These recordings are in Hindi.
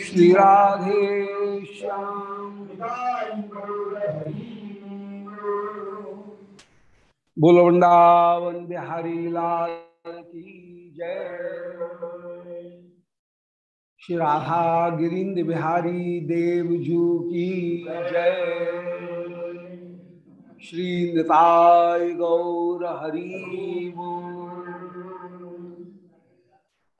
श्री राधे बोलो वृंदावन बिहारी लाल की जय। श्री राधा गिरिंद बिहारी देवजू की जय। श्री निताय गौर हरि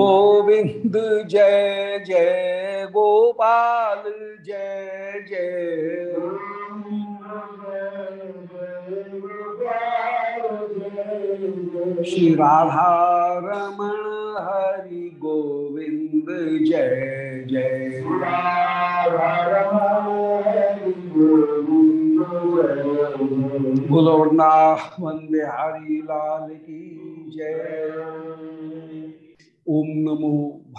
गोविंद जय जय गोपाल, जय जय। श्री राधा रमण हरि गोविंद जय जय। बोलो वृंदावन हरि लाल की जय। ओम नमो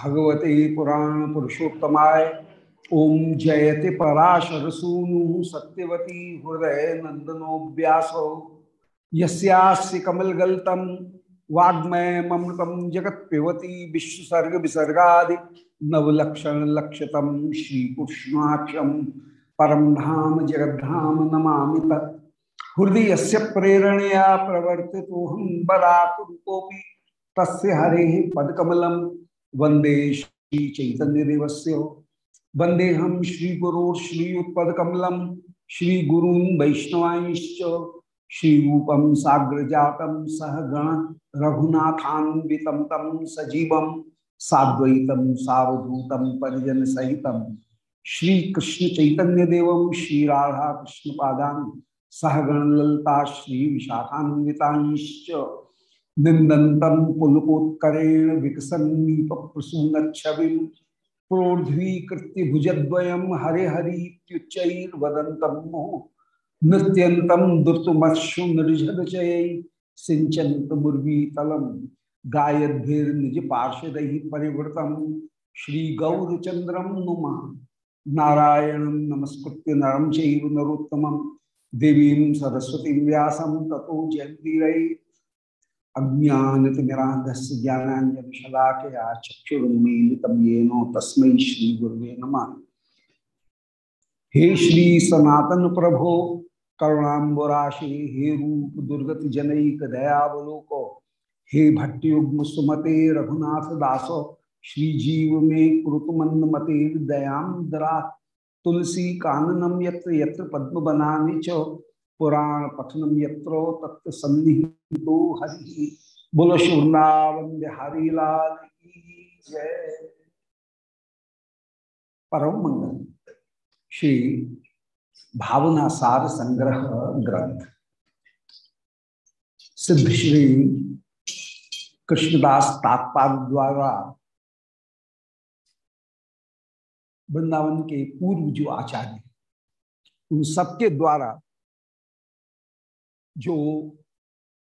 भगवते पुराण पुरुषोत्तमाय। ओम जयति पराशर सूनु सत्यवती हृदय नंदनो व्यासो यस्यास्य कमलगल्तम वाग्मय ममृतम जगत पिबती विश्वसर्ग विसर्गा नवलक्षण लक्षतम श्रीकृष्णाक्षम। परम धाम जगद्धाम नमामि तत्। हृदय से प्रेरणया प्रवर्तित हम बराकुरूपोपि तस्य हरे पदकमलम वंदे श्री चैतन्य देवस्य वंदे हम श्री गुरु श्री श्रीरूपम साग्र जातम सह गण रघुनाथान्वितम तम सजीवम साद्वैतम सावधूतम परिजन सहितम श्री कृष्ण चैतन्य देवम श्री पादान सहगण ललता श्री विशाखान्विताश्च निंदन्तम पुलकोत्करेण विकसन्नीप प्रसून छवि प्रोर्ध्वीकृत्य भुजद्वयम हरे नृत्यंतम सिंचत मुर्वीतलम पार्षद परिवृतम श्री गौरचंद्रम नुम। नारायण नमस्कृत्य नरम चैव नरोत्तमं देवीं सरस्वती व्यासं ततो जयन्तीरै अज्ञानतिमिरान्धस्य ज्ञानाञ्जनशलाकया चक्षुरुन्मीलितं येन तस्मै श्रीगुरुवे नमः। हे श्री सनातन प्रभो करुणाबराशि हे रूप दुर्गत जनक दयावलोको, हे भट्टयुग्म सुमते रघुनाथ दासो श्री जीव में कृतमंद मते दयाद्रा तुलसी काननम यत्र यत्र पद्म बनाने च पुराण पठनम यत्रो तत्व सन्निहितो हरि। बोलो शुभृंदावन बिहारी लाल की जय। परम मंगल श्री भावना सार संग्रह ग्रंथ सिद्ध श्री कृष्णदास तात्पाद द्वारा वृंदावन के पूर्व जो आचार्य, उन सबके द्वारा जो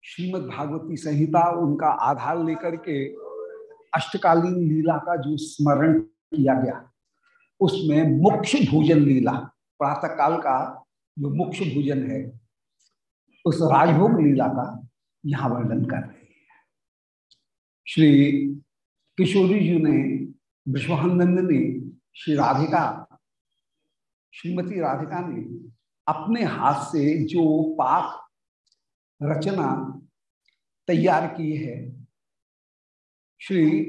श्रीमद् भागवती संहिता उनका आधार लेकर के अष्टकालीन लीला का जो स्मरण किया गया, उसमें मुख्य भोजन लीला प्रातः काल का जो मुख्य भोजन है, उस राजभोग लीला का यहाँ वर्णन कर रहे हैं। श्री किशोरी जी ने, विश्वानंद ने, श्री राधिका, श्रीमती राधिका ने अपने हाथ से जो पाक रचना तैयार की है। श्री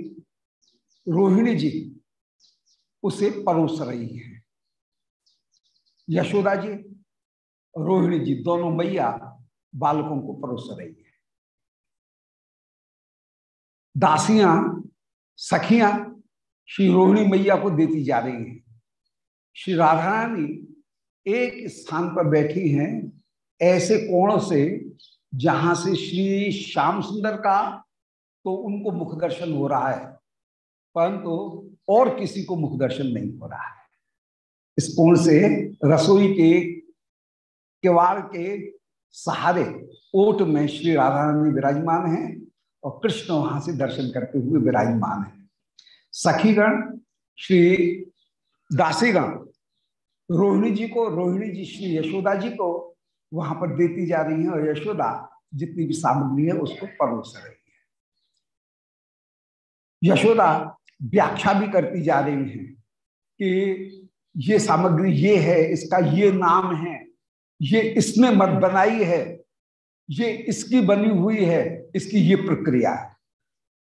रोहिणी जी उसे परोस रही है। यशोदा जी, रोहिणी जी दोनों मैया बालकों को परोस रही है। दासियाँ, सखियाँ श्री रोहिणी मैया को देती जा रही हैं। श्री राधा रानी एक स्थान पर बैठी हैं। ऐसे कोण से जहाँ से श्री श्याम सुंदर का तो उनको मुख दर्शन हो रहा है, परंतु और किसी को मुख दर्शन नहीं हो रहा है। इस कोण से रसोई के, किवाड़ के सहारे ओट में श्री राधा रानी विराजमान है और कृष्ण वहाँ से दर्शन करते हुए विराजमान है। सखीगण, श्री दासीगण, रोहिणी जी को, रोहिणी जी, श्री यशोदा जी को वहाँ पर देती जा रही है और यशोदा जितनी भी सामग्री है उसको परोस रही है। यशोदा व्याख्या भी करती जा रही है कि ये सामग्री ये है, इसका ये नाम है, ये इसने मत बनाई है, ये इसकी बनी हुई है, इसकी ये प्रक्रिया है।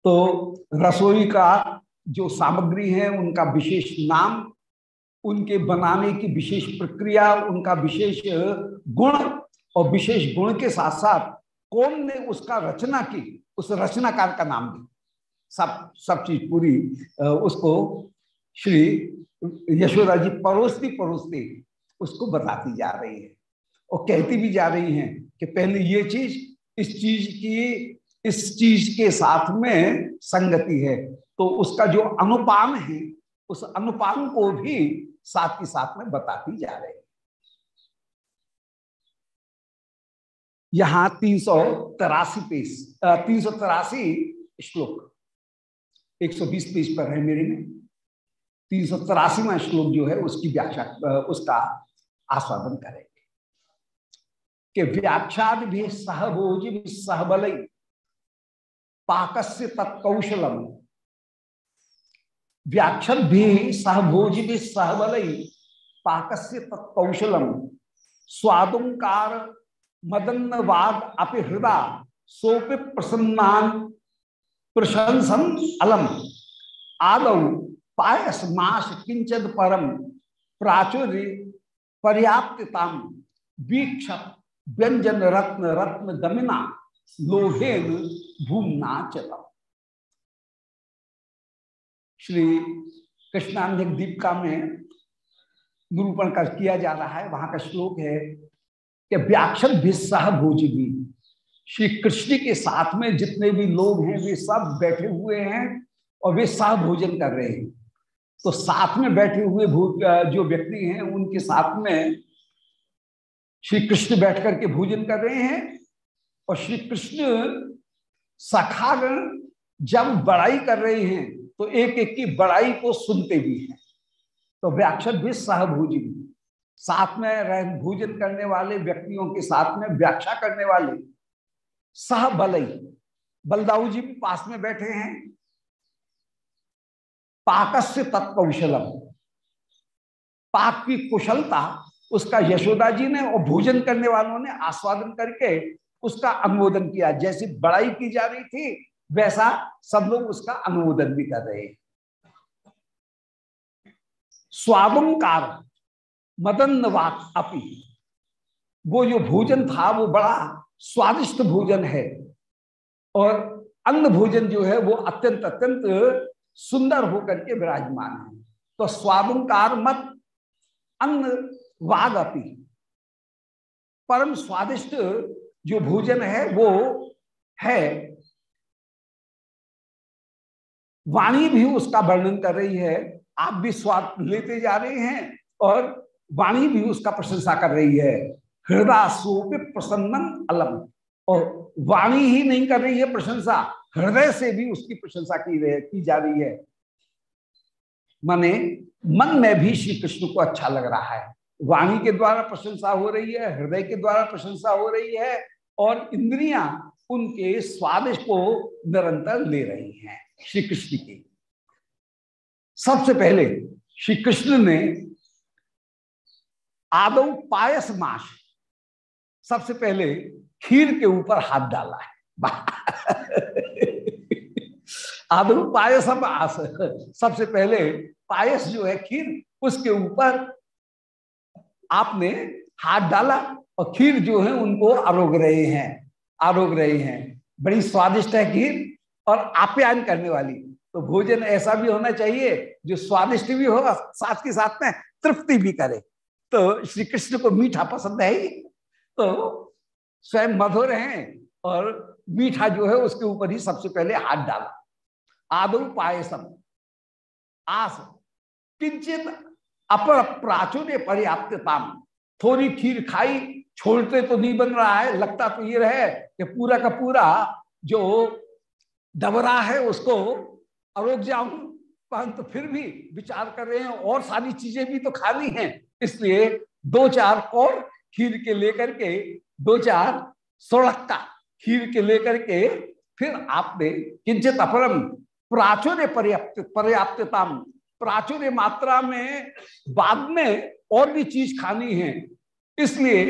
तो रसोई का जो सामग्री है, उनका विशेष नाम, उनके बनाने की विशेष प्रक्रिया, उनका विशेष गुण और विशेष गुण के साथ साथ कौन ने उसका रचना की, उस रचनाकार का नाम भी सब सब चीज़ पूरी उसको श्री यशोदा जी परोसती परोसती उसको बताती जा रही है। और कहती भी जा रही हैं कि पहले ये चीज़ इस चीज़ की, इस चीज़ के साथ में संगति है। तो उसका जो अनुपान है, उस अनुपान को भी साथ ही साथ में बताती जा रही है। यहाँ तीन सौ तिरासी पेज तीन सौ तिरासी श्लोक। 120 पेज पर है मेरे में। तीन सौ तिरासीवा श्लोक जो है, उसकी व्याख्या उसका आस्वादन करेंगे। कि व्याख्या भी सहभोज सहबल पाकस्य तत्कौशलम। व्याख्या भी सहभोज भी सहबल पाकस्य तत्कौशलम। स्वादुकार मदन्नवाद अपि हृदय सोपि प्रसन्नान प्रशंसन अलम। आदौ पायस मास किंचद परम प्राचुर्य पर्याप्तता वीक्ष व्यंजन रत्न रत्न गमिना लोहेन भूमना चला श्री कृष्णांधिक दीपिका में निरूपण कर किया जा रहा है। वहाँ का श्लोक है कि व्याक्षर भी सह भोजगी श्री कृष्ण के साथ में जितने भी लोग हैं, वे सब बैठे हुए हैं और वे सह भोजन कर रहे हैं। तो साथ में बैठे हुए जो व्यक्ति हैं, उनके साथ में श्री कृष्ण बैठ करके भोजन कर रहे हैं और श्री कृष्ण सखागण जब बड़ाई कर रहे हैं तो एक एक की बड़ाई को सुनते भी हैं। तो व्याक्षर भी सहभोजन साथ में रह, भोजन करने वाले व्यक्तियों के साथ में व्याख्या करने वाले, सह बलई। बलदाऊ जी भी पास में बैठे हैं। पाकस्य तत्कौशलम पाक की कुशलता, उसका यशोदा जी ने और भोजन करने वालों ने आस्वादन करके उसका अनुमोदन किया। जैसी बड़ाई की जा रही थी, वैसा सब लोग उसका अनुमोदन भी कर रहे स्वादुकार। मदन अपी। वो जो भोजन था, वो बड़ा स्वादिष्ट भोजन है। और अन्न भोजन जो है, वो अत्यंत अत्यंत सुंदर होकर के विराजमान है। तो स्वादुकार मत अन्न वाग अपी। परम स्वादिष्ट जो भोजन है, वो है। वाणी भी उसका वर्णन कर रही है। आप भी स्वाद लेते जा रहे हैं और वाणी भी उसका प्रशंसा कर रही है। हृदय सोप प्रसन्नन अलम। और वाणी ही नहीं कर रही है प्रशंसा, हृदय से भी उसकी प्रशंसा की रही, की जा रही है। माने मन में भी श्री कृष्ण को अच्छा लग रहा है। वाणी के द्वारा प्रशंसा हो रही है, हृदय के द्वारा प्रशंसा हो रही है, और इंद्रियाँ उनके स्वादिष्ट को निरंतर ले रही हैं श्री कृष्ण की। सबसे पहले श्री कृष्ण ने आदौ पायस माश सबसे पहले खीर के ऊपर हाथ डाला है। आदौ पायस मास सबसे पहले पायस जो है खीर, उसके ऊपर आपने हाथ डाला और खीर जो है उनको आरोग रहे हैं, आरोग रहे हैं। बड़ी स्वादिष्ट है खीर और आप्यायन करने वाली। तो भोजन ऐसा भी होना चाहिए जो स्वादिष्ट भी हो साथ के साथ में तृप्ति भी करे। तो श्री कृष्ण को मीठा पसंद है ही। तो स्वयं मधुर हैं और मीठा जो है उसके ऊपर ही सबसे पहले हाथ डाला। आदो पायसम। आस। किंचित अपर प्राचुर्य पर्याप्तता थोड़ी खीर खाई, छोड़ते तो नहीं बन रहा है, लगता तो ये रहे कि पूरा का पूरा जो डबरा है उसको अरोग जाऊँ परंतु तो फिर भी विचार कर रहे हैं, और सारी चीज़ें भी तो खानी हैं। इसलिए दो चार और खीर के लेकर के दो चार सोलक्का खीर के लेकर के फिर आपने किंचित अपरम प्राचुर्य पर्याप्त पर्याप्तता प्राचुर्य मात्रा में बाद में और भी चीज़ खानी है। इसलिए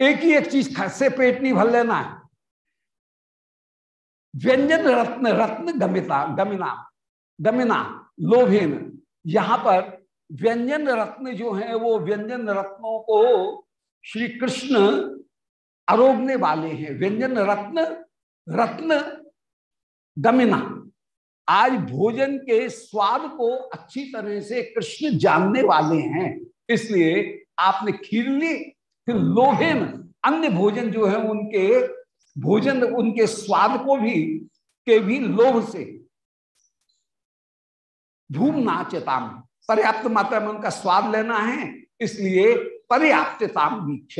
एक ही एक चीज़ से पेट नहीं भर लेना है। व्यंजन रत्न रत्न गमिता, गमिना गमिना, लोभेन, यहाँ पर व्यंजन रत्न जो है, वो व्यंजन रत्नों को श्री कृष्ण आरोगने वाले हैं। व्यंजन रत्न रत्न गमिना आज भोजन के स्वाद को अच्छी तरह से कृष्ण जानने वाले हैं। इसलिए आपने खीर ली फिर लोभेन अन्य भोजन जो है, उनके भोजन, उनके स्वाद को भी, के भी लोभ से। धूम नाचताम। पर्याप्त मात्रा में उनका स्वाद लेना है, इसलिए पर्याप्तताम वीक्ष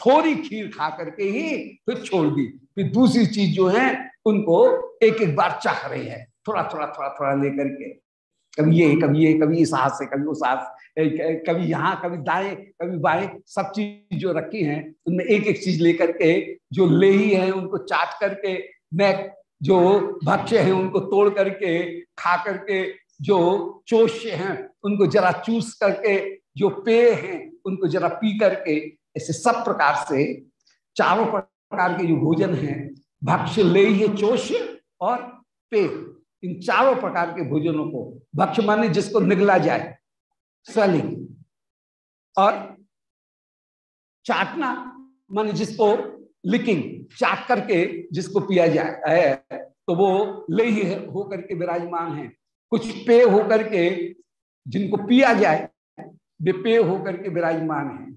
थोड़ी खीर खा करके ही फिर छोड़ दी। फिर दूसरी चीज़ जो है, उनको एक एक बार चाह रहे हैं, थोड़ा थोड़ा थोड़ा थोड़ा लेकर के। कभी ये कभी ये, कभी इस हाथ से, कभी उस हाथ कभी यहाँ, कभी दाएँ, कभी बाएँ, सब चीज़ जो रखी हैं, उनमें एक एक चीज़ लेकर के, जो ले ही है, उनको चाट करके, मैं जो भक्ष्य है, उनको तोड़ करके, खा करके जो चोष्य हैं, उनको जरा चूस करके, जो पेय हैं, उनको जरा पी करके, ऐसे सब प्रकार से, चारों प्रकार के जो भोजन हैं, भक्ष्य ले ही चोष्य और पेय। इन चारों प्रकार के भोजनों को, भक्ष्य माने जिसको निगला जाए, स्वेलिंग। और चाटना माने जिसको लिकिंग चाट करके जिसको पिया जाए तो वो ले ही हो करके विराजमान है। कुछ पेय होकर के जिनको पिया जाए, वे पेय होकर के विराजमान है।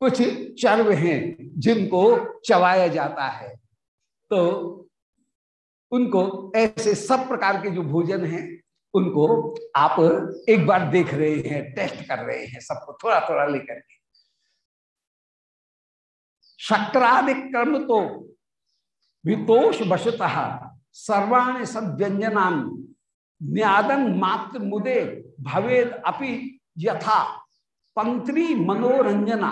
कुछ चर्व हैं जिनको चबाया जाता है। तो उनको ऐसे सब प्रकार के जो भोजन हैं, उनको आप एक बार देख रहे हैं, टेस्ट कर रहे हैं सबको थोड़ा थोड़ा लेकर के। शक्रादिक्रम तो वितोष वशतः सर्वाणी सब व्यंजना न्यादन मात्र मुदे भवेद अपि यथा। पंक्ति मनोरंजना।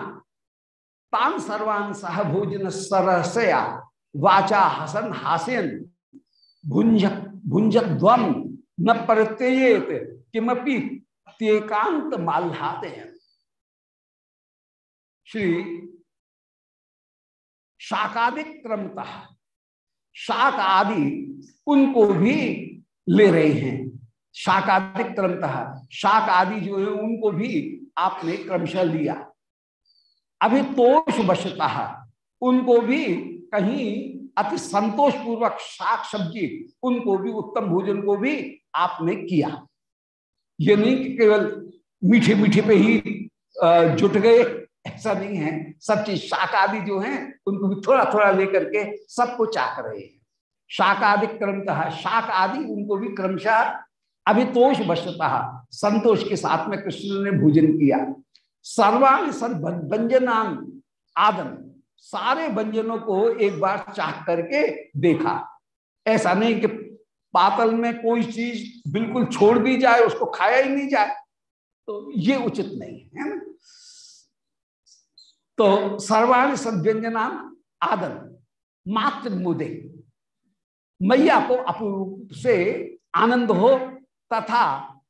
तान सर्वान सह भोजन सरसया। वाचा हसन हास्यन। भुंज भुंजक ध्वम न प्रत्येत किमपि तेकांत माल्हाते श्री शाकादिक क्रमता शाक आदि उनको भी ले रहे हैं। शाकादिक क्रमतः, शाक आदि जो है, उनको भी आपने क्रमशः लिया। अभी तोष वशता, उनको भी कहीं अति संतोष पूर्वक शाक सब्ज़ी, उनको भी, उत्तम भोजन को भी आपने किया। ये नहीं कि केवल मीठे मीठे पे ही जुट गए, ऐसा नहीं है। सब चीज़ शाक आदि जो है, उनको भी थोड़ा थोड़ा लेकर के सबको चाक रहे हैं। शाक आदि क्रमतः शाक आदि उनको भी क्रमशः अभितोष वशतः संतोष के साथ में कृष्ण ने भोजन किया। सर्वांग सद व्यंजनान आदन सारे व्यंजनों को एक बार चाह करके देखा। ऐसा नहीं कि पातल में कोई चीज़ बिल्कुल छोड़ दी जाए, उसको खाया ही नहीं जाए। तो ये उचित नहीं है तो सर्वाण सद्यंजना आदर मात्र मुदे। मैया को अपूर्व से आनंद हो तथा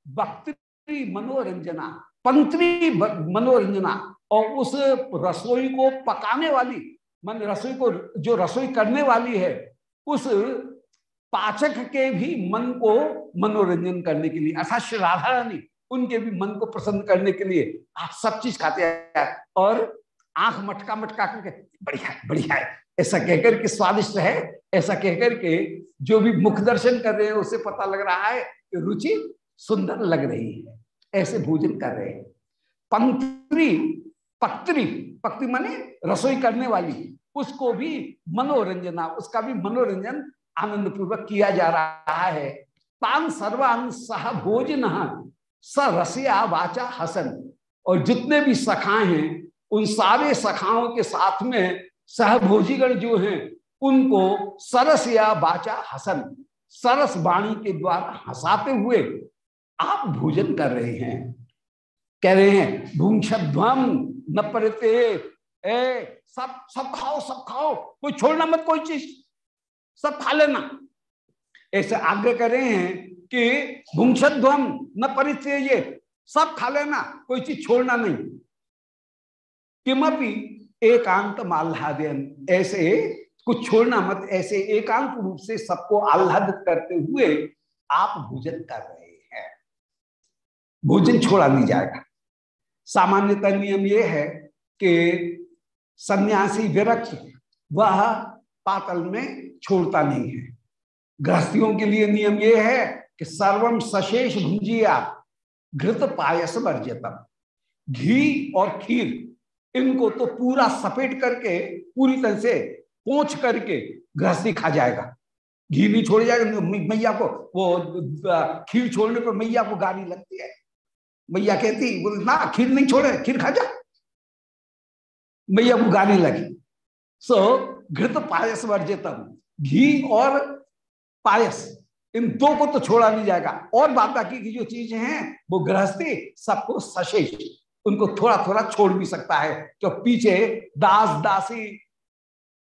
वक्ति मनोरंजना, पंक्ति मनोरंजना और उस रसोई को पकाने वाली, मान रसोई को जो रसोई करने वाली है, उस पाचक के भी मन को मनोरंजन करने के लिए, अर्थात राधा रानी उनके भी मन को प्रसन्न करने के लिए आप सब चीज़ खाते हैं। और आँख मटका मटका करके, बढ़िया बढ़िया है। ऐसा कहकर के स्वादिष्ट है, ऐसा कहकर के जो भी मुख दर्शन कर रहे हैं, उसे पता लग रहा है कि रुचि सुंदर लग रही है। ऐसे भोजन कर रहे हैं। पंक्ति, पक्ति पक्ति माने रसोई करने वाली। उसको भी मनोरंजना, उसका भी मनोरंजन आनंद पूर्वक किया जा रहा है। तान सर्वान सह भोजन, स रसिया वाचा हसन। और जितने भी सखाए हैं, उन सारे सखाओं के साथ में सहभोजीगण जो हैं, उनको सरस या बाचा हसन, सरस वाणी के द्वारा हंसाते हुए आप भोजन कर रहे हैं। कह रहे हैं भूंक्षध्वम न परते ए, सब सब खाओ सब खाओ, कोई छोड़ना मत, कोई चीज़, सब खा लेना। ऐसे आग्रह कर रहे हैं कि भूंक्षध्वम न परिचय सब खा लेना, कोई चीज़ छोड़ना नहीं। किमपि एकांत माल्हादयन ऐसे कुछ छोड़ना मत, ऐसे एकांत रूप से सबको आह्लादित करते हुए आप भोजन कर रहे हैं। भोजन छोड़ा नहीं जाएगा। सामान्यतः नियम यह है कि सन्यासी विरक्त वह पातल में छोड़ता नहीं है। गृहस्थियों के लिए नियम यह है कि सर्वम सशेष भुंजिया घृत पायस वर्जतम घी और खीर इनको तो पूरा सपेट करके, पूरी तरह से पोछ करके गृहस्थी खा जाएगा। घी नहीं छोड़ जाएगा मैया को, वो खीर छोड़ने पर मैया को गाली लगती है। मैया कहती, बोले, ना, खीर नहीं छोड़े, खीर खा जा। मैया को गाली लगी। सो घृत पायस वर्जितम। घी और पायस, इन दो को तो छोड़ा नहीं जाएगा। और बाकी की जो चीज़ें हैं, वो गृहस्थी, सबको सशेष। उनको थोड़ा थोड़ा छोड़ भी सकता है। क्यों? पीछे दास, दासी,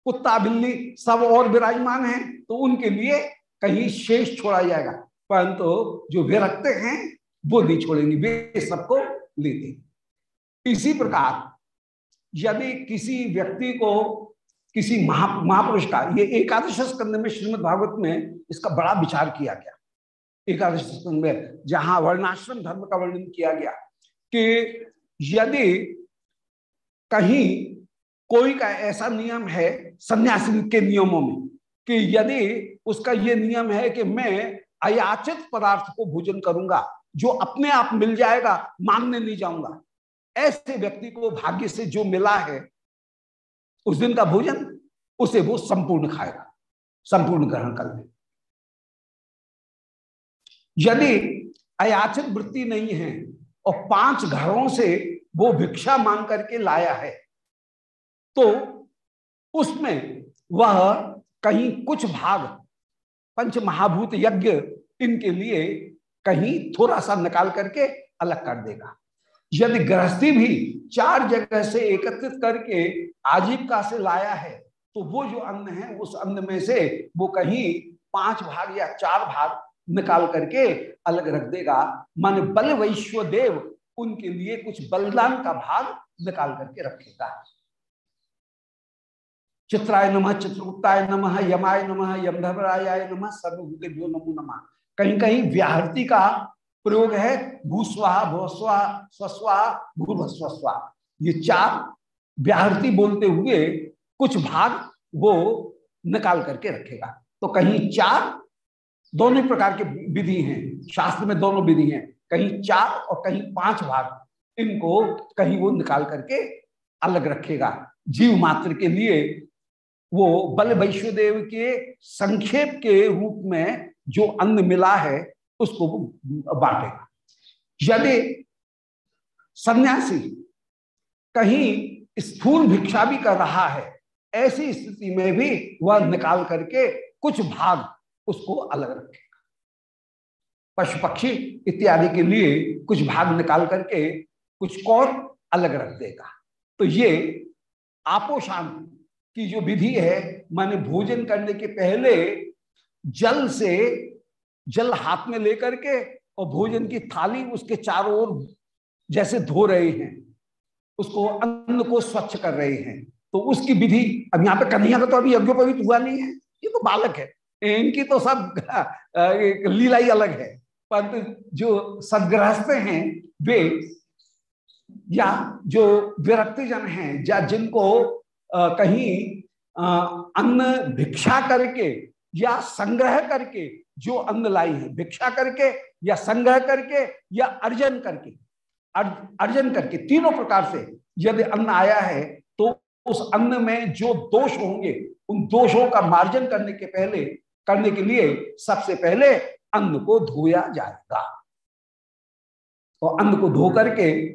कुत्ता, बिल्ली सब और विराजमान हैं तो उनके लिए कहीं शेष छोड़ा जाएगा। परंतु तो जो विरक्त हैं, वो नहीं छोड़ेंगे, वे सबको लेते इसी प्रकार, यदि किसी व्यक्ति को किसी महा, महापुरुष का, ये एकादश स्कंद में श्रीमद भागवत में इसका बड़ा विचार किया गया। एकादश स्कंद में, जहाँ वर्णाश्रम धर्म का वर्णन किया गया कि यदि कहीं कोई का ऐसा नियम है सन्यासी के नियमों में कि यदि उसका ये नियम है कि मैं अयाचित पदार्थ को भोजन करूँगा, जो अपने आप मिल जाएगा, मांगने नहीं जाऊँगा, ऐसे व्यक्ति को भाग्य से जो मिला है, उस दिन का भोजन, उसे वो संपूर्ण खाएगा, संपूर्ण ग्रहण कर ले। यदि अयाचित वृत्ति नहीं है और पाँच घरों से वो भिक्षा मांग करके लाया है। तो उसमें वह कहीं कुछ भाग, पंच महाभूत यज्ञ, इनके लिए कहीं थोड़ा सा निकाल करके अलग कर देगा। यदि गृहस्थी भी चार जगह से एकत्रित करके आजीविका से लाया है तो वो जो अन्न है, उस अन्न में से वो कहीं पाँच भाग या चार भाग निकाल करके अलग रख देगा। मान बल वैश्व देव, उनके लिए कुछ बलिदान का भाग निकाल करके रखेगा। चित्राय नमः, चित्रगुप्ताय नमः, यमाय नमः यमधर्मराय नमः, सर्वभूतेभ्यो नमो नमः। कहीं कहीं व्याहृति का प्रयोग है। भूस्वाहा भूस्वा स्वस्वा भूर्भस्वस्वा ये चार व्याहृति बोलते हुए कुछ भाग वो निकाल करके रखेगा। तो कहीं चार दोनों प्रकार के विधि हैं। शास्त्र में दोनों विधि हैं। कहीं चार और कहीं पाँच भाग, इनको कहीं वो निकाल करके अलग रखेगा। जीव मात्र के लिए वो बल वैश्वदेव के संक्षेप के रूप में जो अन्न मिला है, उसको बांटेगा। यदि सन्यासी कहीं स्थूल भिक्षा भी कर रहा है, ऐसी स्थिति में भी वह निकाल करके कुछ भाग उसको अलग रखेगा। पशु पक्षी इत्यादि के लिए कुछ भाग निकाल करके कुछ और अलग रख देगा। तो ये आपोषान की जो विधि है, माने भोजन करने के पहले जल से जल हाथ में लेकर के और भोजन की थाली उसके चारों ओर जैसे धो रहे हैं, उसको अन्न को स्वच्छ कर रहे हैं तो उसकी विधि, अब यहाँ पे कन्हैया का तो अभी यज्ञोपवीत हुआ नहीं है, ये तो बालक है। इनकी तो सब लीला ही अलग है। परंतु जो सदग्रहस्थ हैं वे या जो विरक्ति जन हैं या जिनको आ, कहीं अन्न भिक्षा करके या संग्रह करके जो अन्न लाई है भिक्षा करके या संग्रह करके या अर्जन करके अर्जन करके तीनों प्रकार से यदि अन्न आया है तो उस अन्न में जो दोष होंगे उन दोषों का मार्जन करने के पहले करने के लिए सबसे पहले अन्न को धोया जाएगा। और अन्न को धो करके,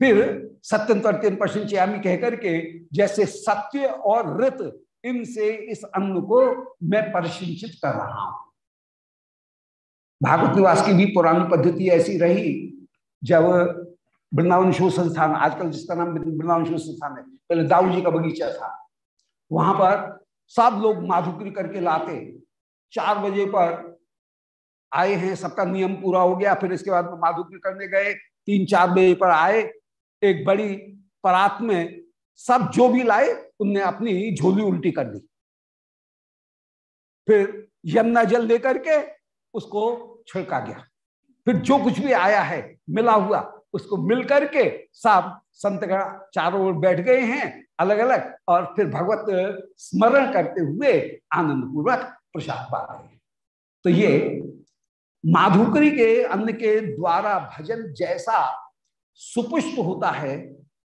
फिर सत्यम पश्चिम चियामी कह करके, जैसे सत्य और ऋत, इनसे इस अन्न को मैं परिशिंचित कर रहा हूँ। भागवत निवास की भी पुरानी पद्धति ऐसी रही, जब वृंदावन शोध संस्थान, आजकल जिसका नाम वृंदावन शोध संस्थान है, पहले दाऊ जी का बगीचा था, वहाँ पर सब लोग माधुकरी करके लाते। चार बजे पर आए हैं, सबका नियम पूरा हो गया, फिर इसके बाद माधुकरी करने गए। तीन चार बजे पर आए, एक बड़ी परात में सब जो भी लाए, उनने अपनी झोली उल्टी कर दी। फिर यमुना जल लेकर के उसको छिड़का गया। फिर जो कुछ भी आया है, मिला हुआ उसको मिल करके सब संतगण चारों ओर बैठ गए हैं अलग अलग और फिर भगवत स्मरण करते हुए आनंद पूर्वक प्रसाद पा रहे हैं। तो ये माधुकरी के, अन्न के द्वारा भजन जैसा सुपुष्प होता है,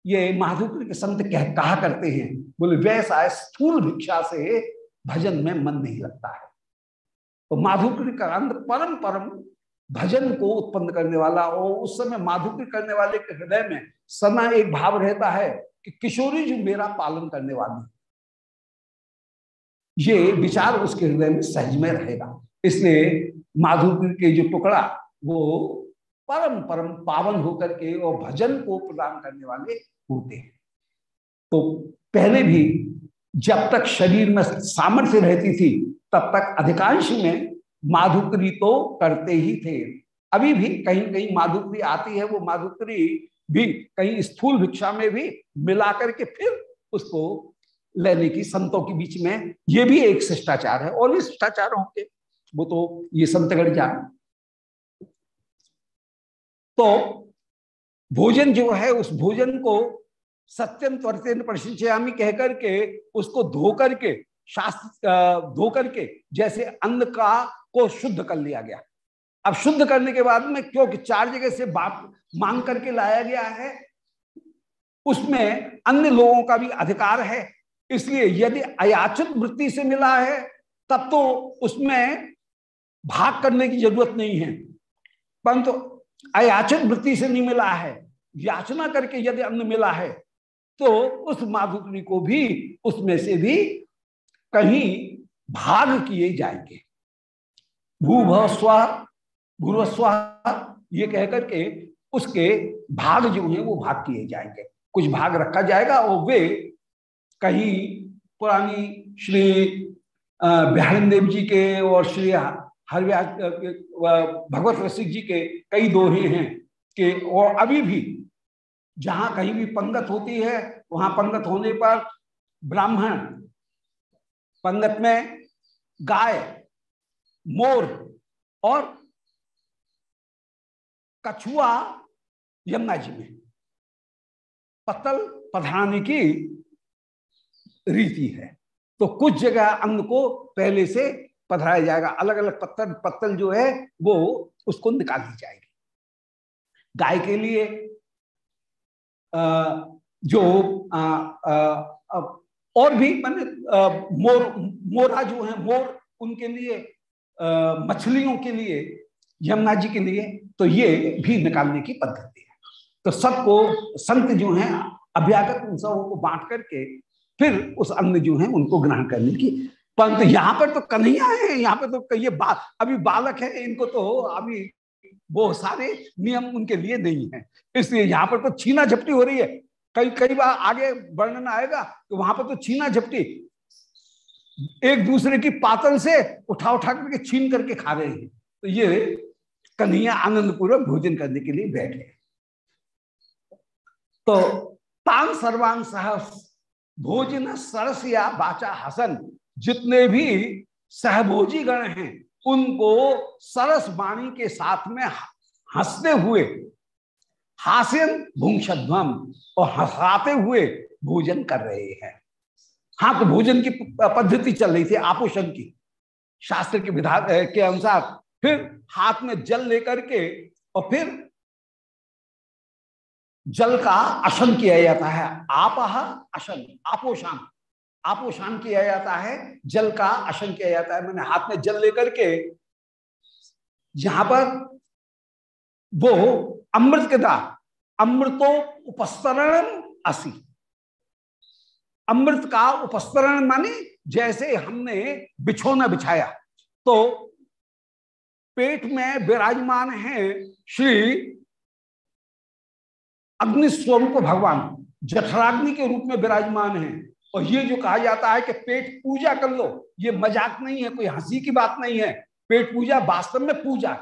ये माधुकरी के संत कह, कहा करते हैं। बोले, वैसा स्थूल भिक्षा से भजन में मन नहीं लगता है। तो माधुकरी का अन्न परम परम भजन को उत्पन्न करने वाला और उस समय माधुकरी करने वाले के हृदय में सना एक भाव रहता है कि किशोरी जी मेरा पालन करने वाली ये विचार उसके हृदय में सहज में रहेगा। इसलिए माधुकरी के जो टुकड़ा, वो परम परम पावन होकर के और भजन को प्रदान करने वाले होते हैं। तो पहले भी जब तक शरीर में सामर्थ्य रहती थी, तब तक अधिकांश में माधुकरी तो करते ही थे। अभी भी कहीं कहीं माधुकरी आती है, वो माधुकरी भी कहीं स्थूल भिक्षा में भी मिला करके फिर उसको लेने की, संतों के बीच में, ये भी एक शिष्टाचार है। और भी शिष्टाचार होंगे वो तो ये संतगढ़ जान। तो भोजन जो है, उस भोजन को सत्यम त्वरतेन प्रशिक्षयामी कह करके उसको धो करके शास्त्र धो करके जैसे अन्न का को शुद्ध कर लिया गया। अब शुद्ध करने के बाद में क्योंकि चार जगह से बाप मांग करके लाया गया है, उसमें अन्य लोगों का भी अधिकार है। इसलिए यदि अयाचित वृत्ति से मिला है, तब तो उसमें भाग करने की ज़रूरत नहीं है। परंतु अयाचित वृत्ति से नहीं मिला है, याचना करके यदि अन्न मिला है तो उस माधुकरी को भी उसमें से भी कहीं भाग किए जाएँगे। भूभ स्व भूर्व स्व ये कह करके उसके भाग जो है, वो भाग किए जाएँगे। कुछ भाग रखा जाएगा और वे कहीं पुरानी श्री बिहार देव जी के और श्री हरव्यास भगवत रसिक जी के कई दोहे हैं कि, और अभी भी जहाँ कहीं भी पंगत होती है, वहाँ पंगत होने पर ब्राह्मण पंगत में गाय मोर और कछुआ यमुना जी में। पत्तल पधराने की रीति है। तो कुछ जगह अंग को पहले से पधराया जाएगा। अलग अलग पत्थर पत्तल जो है वो उसको निकाल दी जाएगी। गाय के लिए आ, जो आ, आ, और भी मान मोर मोरा जो है मोर उनके लिए मछलियों के लिए यमुना जी के लिए तो ये भी निकालने की पद्धति है। तो सबको संत जो हैं अभ्यागत उन सबों को बांट करके फिर उस अन्न जो है उनको ग्रहण करने की। परंतु यहाँ पर तो कन्हैया है यहाँ पर तो ये बा, अभी बालक है इनको तो अभी वो सारे नियम उनके लिए नहीं है। इसलिए यहाँ पर तो छीना झपटी हो रही है। कई कई बार आगे वर्णन आएगा तो वहाँ पर तो छीना झपटी एक दूसरे की पातल से उठा उठा करके छीन करके खा रहे हैं। तो ये कन्हैया आनंद पूर्वक भोजन करने के लिए बैठे तो तान सर्वांग सहस, भोजन सरस या बाचा हसन, जितने भी सहभोजी गण हैं, उनको सरस वाणी के साथ में हँसते हुए हास्यन भूंगध्वम और हंसाते हुए भोजन कर रहे हैं। हाँ तो भोजन की पद्धति चल रही थी, आपोषण की। शास्त्र के विधान के अनुसार फिर हाथ में जल लेकर के और फिर जल का अशन किया जाता है। आप अशन, आपोषण आपोषण किया जाता है, जल का अशन किया जाता है। मैंने हाथ में जल लेकर के यहाँ पर वो अमृत के था अमृतो उपस्तरण असी। अमृत का उपस्तरण माने जैसे हमने बिछोना बिछाया। तो पेट में विराजमान है श्री अग्नि स्वरूप भगवान, जठराग्नि के रूप में विराजमान है। और ये जो कहा जाता है कि पेट पूजा कर लो, ये मज़ाक नहीं है, कोई हँसी की बात नहीं है। पेट पूजा वास्तव में पूजा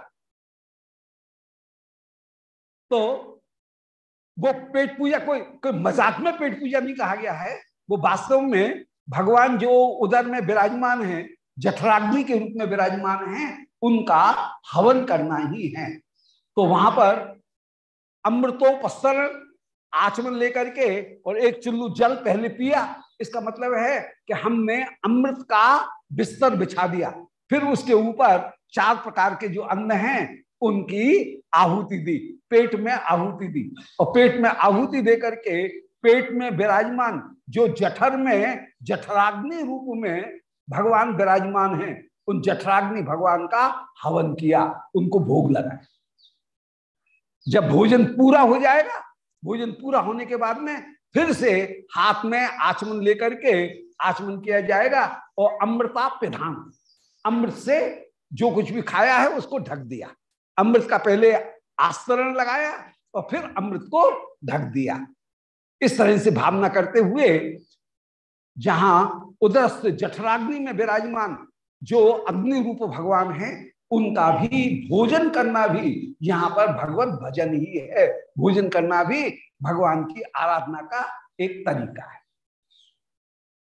तो वो पेट पूजा, कोई कोई मज़ाक में पेट पूजा नहीं कहा गया है। वो वास्तव में भगवान जो उदर में विराजमान है, जठराग्नि के रूप में विराजमान है, उनका हवन करना ही है। तो वहाँ पर अमृतोपस्तर आचमन लेकर के और एक चुल्लू जल पहले पिया। इसका मतलब है कि हमने अमृत का बिस्तर बिछा दिया। फिर उसके ऊपर चार प्रकार के जो अन्न हैं, उनकी आहुति दी। पेट में आहुति दी। और पेट में आहुति दे करके पेट में विराजमान, जो जठर में, जठराग्नि रूप में भगवान विराजमान हैं, उन जठराग्नि भगवान का हवन किया, उनको भोग लगाया। जब भोजन पूरा हो जाएगा, भोजन पूरा होने के बाद में फिर से हाथ में आचमन लेकर के आचमन किया जाएगा और अमृता पिधान अमृत से जो कुछ भी खाया है उसको ढक दिया। अमृत का पहले आस्तरण लगाया और फिर अमृत को ढक दिया। इस तरह से भावना करते हुए, जहाँ उदस्त जठराग्नि में विराजमान जो अग्नि रूप भगवान है, उनका भी भोजन करना भी यहाँ पर भगवत भजन ही है। भोजन करना भी भगवान की आराधना का एक तरीका है।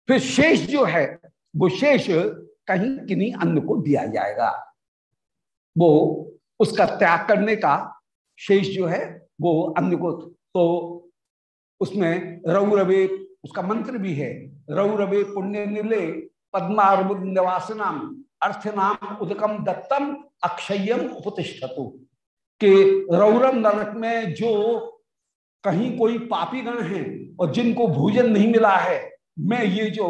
फिर शेष जो है, वो शेष कहीं किन्हीं अन्न को दिया जाएगा। वो उसका त्याग करने का शेष जो है, वो अन्न को तो उसमें रवे, उसका मंत्र भी है रवे पुण्य निले पद्मार्बुद निवासनाम अर्थ नाम उदकम दत्तम अक्षयम उपतिष्ठतु। के रौरम नरक में जो कहीं कोई पापी गण है और जिनको भोजन नहीं मिला है, मैं ये जो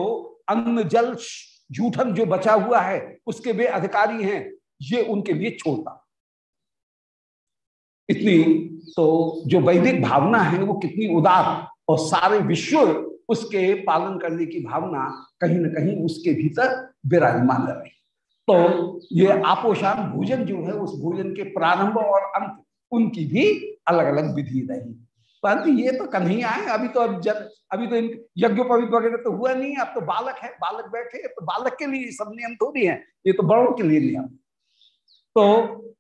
अन्न, जल जूठन जो बचा हुआ है, उसके वे अधिकारी हैं, ये उनके लिए छोड़ता इतनी तो जो वैदिक भावना है, वो कितनी उदार और सारे विश्व उसके पालन करने की भावना कहीं ना कहीं उसके भीतर विराजमान रही तो ये आपोषान भोजन जो है, उस भोजन के प्रारंभ और अंत, उनकी भी अलग अलग विधि रही। परंतु ये तो कन्हैया आए, अभी तो अब जब अभी तो यज्ञोपवीत वगैरह तो हुआ नहीं अब तो बालक है, बालक बैठे तो बालक के लिए सब नियम थोड़ी है, ये तो बड़ों के लिए नियम। तो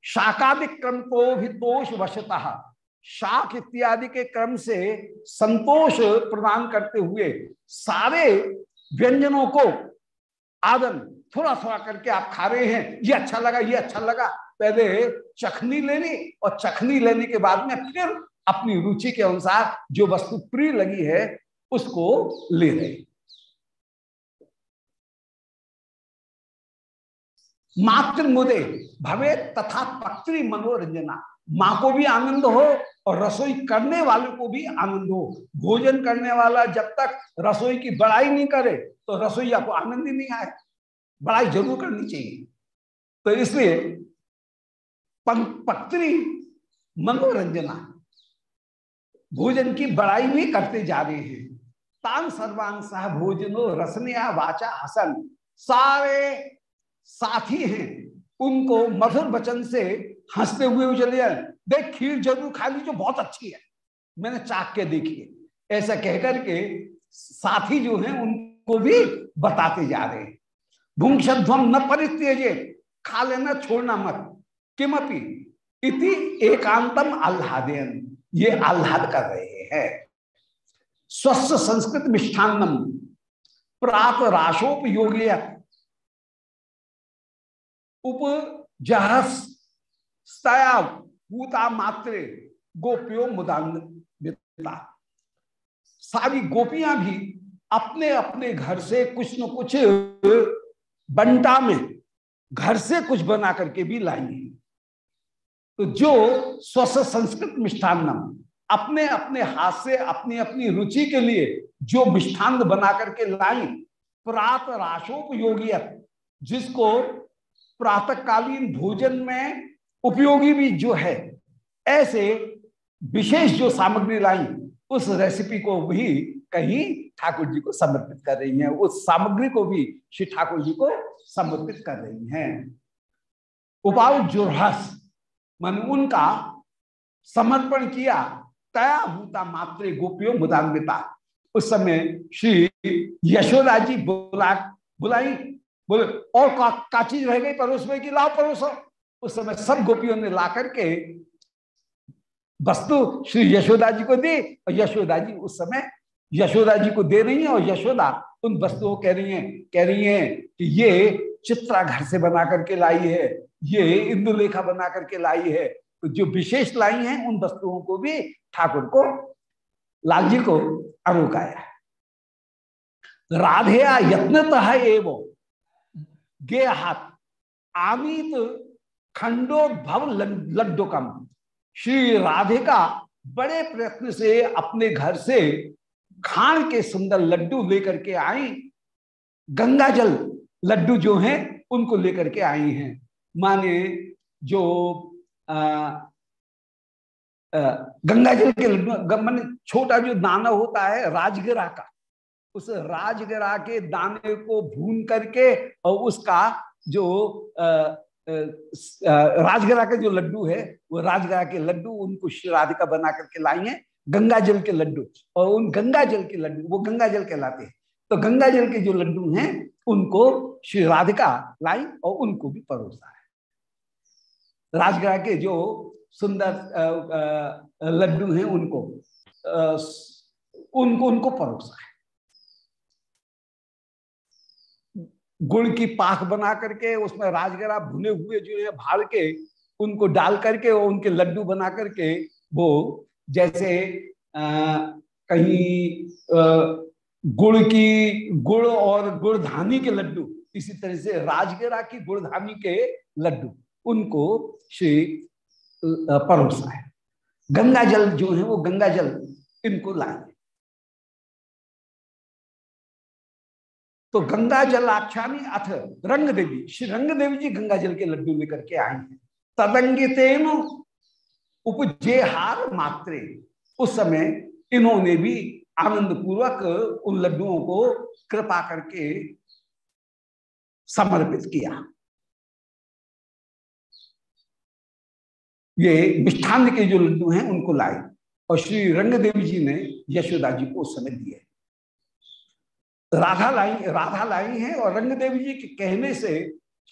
शाकादिक क्रम को भी दोष वशता। शाख इत्यादि के क्रम से संतोष प्रदान करते हुए सारे व्यंजनों को आदन थोड़ा थोड़ा करके आप खा रहे हैं, ये अच्छा लगा, ये अच्छा लगा। पहले चखनी लेनी और चखनी लेने के बाद में फिर अपनी रुचि के अनुसार जो वस्तु प्रिय लगी है, उसको ले रहे मातृ मुदे भवे तथा पत्री मनोरंजना। माँ को भी आनंद हो और रसोई करने वाले को भी आनंद हो। भोजन करने वाला जब तक रसोई की बड़ाई नहीं करे तो रसोईया को आनंद ही नहीं आए। बड़ाई ज़रूर करनी चाहिए। तो इसलिए पत्री मनोरंजना। भोजन की बड़ाई भी करते जा रहे हैं। तान सर्वांग सह भोजनो रसने वाचा हसन। सारे साथी हैं। उनको मधुर वचन से हँसते हुए चले जाए देख, खीर ज़रूर खा ली जो बहुत अच्छी है। मैंने चाक के देखी है। ऐसा कहकर के साथी जो हैं, उनको भी बताते जा रहे भूंक्षध्वम न परित्यजे खा लेना छोड़ना मत। किमपि इति एकांतम आह्लादयन। ये आह्लाद कर रहे हैं। स्वस्थ संस्कृत मिष्ठान्नम। प्रात राशोपयोगी उप जहस स्तया मात्रे गोपियों सारी गोपियाँ भी अपने अपने घर से कुछ न कुछ बंटा में घर से कुछ बना करके भी लाई तो जो स्वस्थ संस्कृत मिष्ठान्नम अपने अपने हाथ से अपनी अपनी रुचि के लिए जो मिष्ठान बना करके लाई प्रात राशोपयोगियत जिसको प्रातकालीन भोजन में उपयोगी भी जो है, ऐसे विशेष जो सामग्री लाई, उस रेसिपी को भी कहीं ठाकुर जी को समर्पित कर रही हैं। उस सामग्री को भी श्री ठाकुर जी को समर्पित कर रही हैं। उपाउ जुर्हस, मन उनका समर्पण किया, तया भूता मात्र गोपियों मुदान्विता उस समय श्री यशोदा जी बुला, बुलाई बोले और का, का चीज़ रह गई परोस में कि लाओ परोसो। उस समय सब गोपियों ने ला करके वस्तु श्री यशोदा जी को दी और यशोदा जी उस समय यशोदा जी को दे रही है और यशोदा उन वस्तुओं कह रही है कह रही है कि ये चित्रा घर से बना करके लाई है ये इंदुलेखा बना करके लाई है। तो जो विशेष लाई है उन वस्तुओं को भी ठाकुर को लाल जी को अरोकाया राधेया यत्नतः एवं। गे हाथ आमित खंडोद्भव लड्डुकम। श्री राधिका बड़े प्रयत्न से अपने घर से खान के सुंदर लड्डू लेकर के आई। गंगा जल लड्डू जो हैं उनको लेकर के आई हैं। माने जो आ, गंगा जल के लड्डू मान छोटा जो दाना होता है राजगिरा का उस राजगिरा के दाने को भून करके और उसका जो राजगिरा के जो लड्डू है, वो राजगिरा के लड्डू उनको श्री राधिका बना करके हैं, गंगा जल के लड्डू। और उन गंगा जल के लड्डू, वो गंगा जल कहलाते हैं। तो गंगा जल के जो लड्डू हैं, उनको श्री राधिका लाई और उनको भी परोसा है। राजगिरा के जो सुंदर लड्डू हैं, उनको उनको उनको परोसा है। गुड़ की पाख बना करके उसमें राजगरा भुने हुए जो है भाड़ के उनको डाल करके और उनके लड्डू बना करके वो जैसे आ, कहीं आ, गुड़ की गुड़ और गुड़धानी के लड्डू इसी तरह से राजगिरा की गुड़धानी के लड्डू उनको श्री परोसा है गंगा जल जो है वो गंगा जल इनको लाए। तो गंगा जल आख्यानी अथ रंग देवी श्री रंग देवी जी गंगा जल के लड्डू लेकर के आई हैं। तदंगितेन उपजे हार मात्रे। उस समय इन्होंने भी आनंद पूर्वक उन लड्डुओं को कृपा करके समर्पित किया। ये मिष्ठान के जो लड्डू हैं, उनको लाए और श्री रंग देवी जी ने यशोदा जी को उस समय दिए। राधा लाई राधा लाई है और रंगदेव जी के कहने से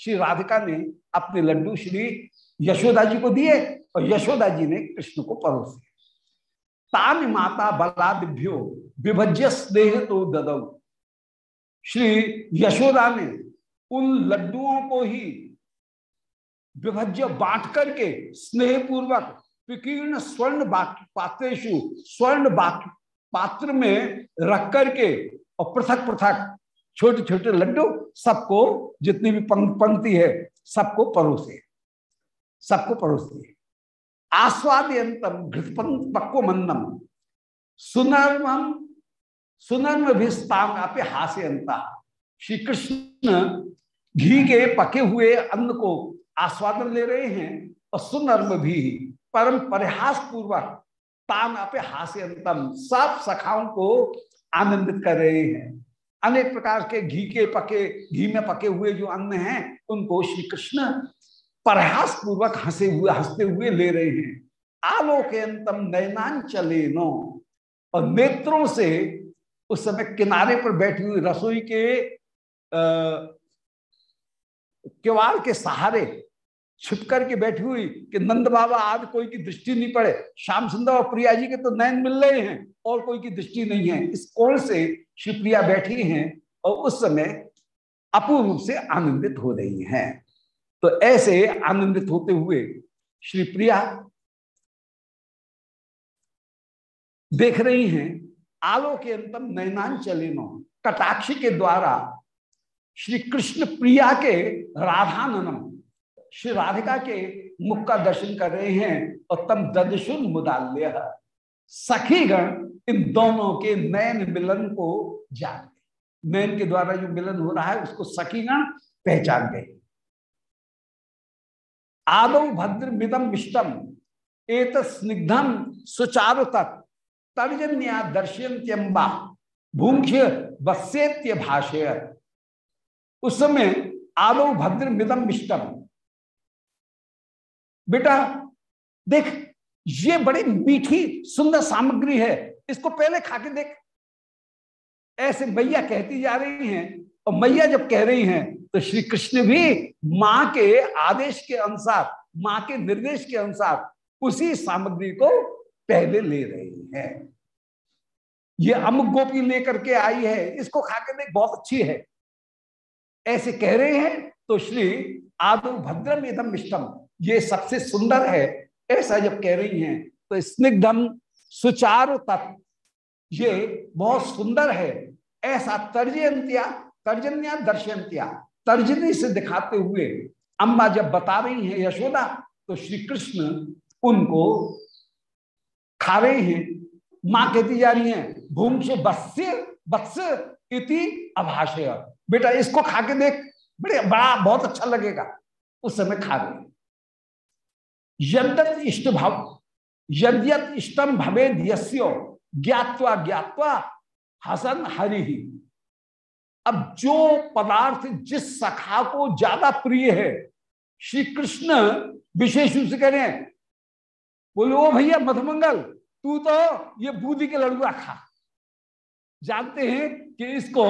श्री राधिका ने अपने लड्डू श्री यशोदा जी को दिए और यशोदा जी ने कृष्ण को परोसे। तान माता बलादिभ्यो विभज्य स्नेह तो ददौ। श्री यशोदा ने उन लड्डुओं को ही विभज्य बांट करके स्नेह पूर्वक विकीर्ण स्वर्ण पात्रेशु, स्वर्ण पात्र में रख करके और पृथक पृथक, छोटे छोटे लड्डू सबको जितनी भी पंक्ति है, सबको परोसे सबको परोसे। आस्वाद्यंतम घृतपन पक्व मंदम सुनर्म सुनर्म भी स्थान आपे हास्यंता श्री कृष्ण घी के पके हुए अन्न को आस्वादन ले रहे हैं और सुनर्म भी परम परिहास पूर्वक तान अपे हास्यंतम सब सखाओं को आनंदित कर रहे हैं। अनेक प्रकार के घी के पके, घी में पके हुए जो अन्न हैं, उनको श्री कृष्ण प्रयास पूर्वक हंसे हुए, हँसते हुए ले रहे हैं। आलोकयंतम नयनान चले नो और नेत्रों से उस समय किनारे पर बैठी हुई रसोई के किवाड़ के सहारे छुप करके बैठी हुई कि नंद बाबा आज कोई की दृष्टि नहीं पड़े। श्याम सुंदर और प्रिया जी के तो नयन मिल रहे हैं और कोई की दृष्टि नहीं है। इस कोण से शिवप्रिया बैठी हैं और उस समय अपूर्ण रूप से आनंदित हो रही हैं। तो ऐसे आनंदित होते हुए श्री प्रिया देख रही हैं आलो के अंतम नैनान चलेनो कटाक्ष के द्वारा श्री कृष्ण प्रिया के राधाननम श्री राधिका के मुख का दर्शन कर रहे हैं और तम ददशुन मुदाल्य। सखी गण इन दोनों के नयन मिलन को जान गए। नयन के द्वारा जो मिलन हो रहा है, उसको सखी गण पहचान गए। आदौ भद्र मिदम विष्टम एक स्निग्धम सुचारु तक तर्जन्या दर्शयंत्यम्बा भूंख्य वस्यत्य भाषय। उस समय आदो भद्र मिदम विष्टम बेटा, देख, ये बड़ी मीठी, सुंदर सामग्री है, इसको पहले खा के देख। ऐसे मैया कहती जा रही हैं, और मैया जब कह रही हैं तो श्री कृष्ण भी माँ के आदेश के अनुसार, माँ के निर्देश के अनुसार उसी सामग्री को पहले ले रहे हैं। ये अमुक गोपी लेकर के आई है, इसको खा के देख, बहुत अच्छी है। ऐसे कह रहे हैं तो श्री आदो भद्रम एकदम मिष्टम। ये सबसे सुंदर है, ऐसा जब कह रही हैं तो स्निग्धम सुचारु तत्व ये बहुत सुंदर है, ऐसा तर्जयंत्या तर्जन्या दर्शयंत्या तर्जनी से दिखाते हुए अम्मा जब बता रही हैं यशोदा तो श्री कृष्ण उनको खा रहे हैं। माँ कहती जा रही है, भूम से बत्स्य बत्स इति अभाषय। बेटा, इसको खा के देख, बड़े, बड़ा, बहुत अच्छा लगेगा। उस समय खा रहे यद्यत इष्ट भाव यद्यत इष्टम भवेद यस्यो। ज्ञात्वा ज्ञात्वा हसन हरि। ही अब जो पदार्थ जिस सखा को ज़्यादा प्रिय है श्री कृष्ण विशेष रूप से कह रहे हैं, बोले, ओ भैया मधुमंगल, तू तो ये बूदी के लड़ुआ खा। जानते हैं कि इसको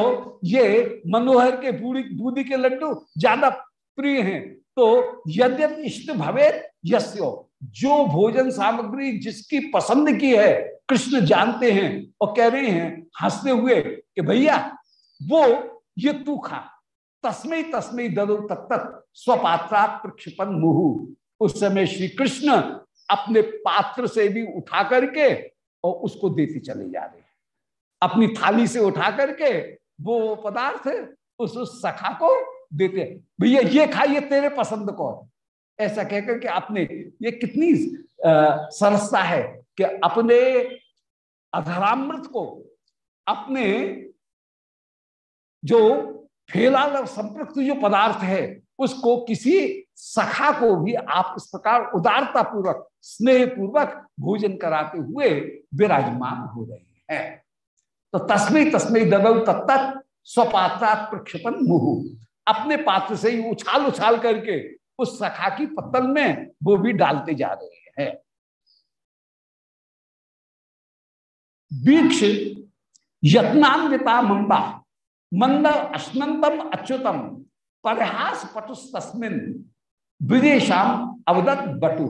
ये मनोहर के बूढ़ी बूदी के लड्डू ज़्यादा प्रिय हैं। तो यद्यप इष्ट भवे यस्यो। जो भोजन सामग्री जिसकी पसंद की है, कृष्ण जानते हैं और कह रहे हैं, हँसते हुए कि भैया, वो ये तू खा। तस्मय तस्मय ददो तत्त स्वपात्रा प्रक्षिपन मुहु। उस समय श्री कृष्ण अपने पात्र से भी उठा करके और उसको देते चले जा रहे हैं। अपनी थाली से उठा करके वो पदार्थ उस सखा को देते भैया, ये खाइए, तेरे पसंद को। ऐसा कहकर के आपने, ये कितनी सरसता है कि अपने अधरामृत को, अपने जो फेला संपृक्त जो पदार्थ है, उसको किसी सखा को भी आप इस प्रकार उदारता पूर्वक स्नेह पूर्वक भोजन कराते हुए विराजमान हो रहे हैं। तो तस्मय तस्मय ददौ तत्त स्वपात्रा प्रक्षेपण मुहु। अपने पात्र से ही उछाल उछाल करके उस सखा की पत्तल में वो भी डालते जा रहे हैं। वीक्ष यत्नान्विता मंदा, मंद अश्नंतम अच्युतम, परहास पटुस तस्मिन विदेशाम अवदत बटु।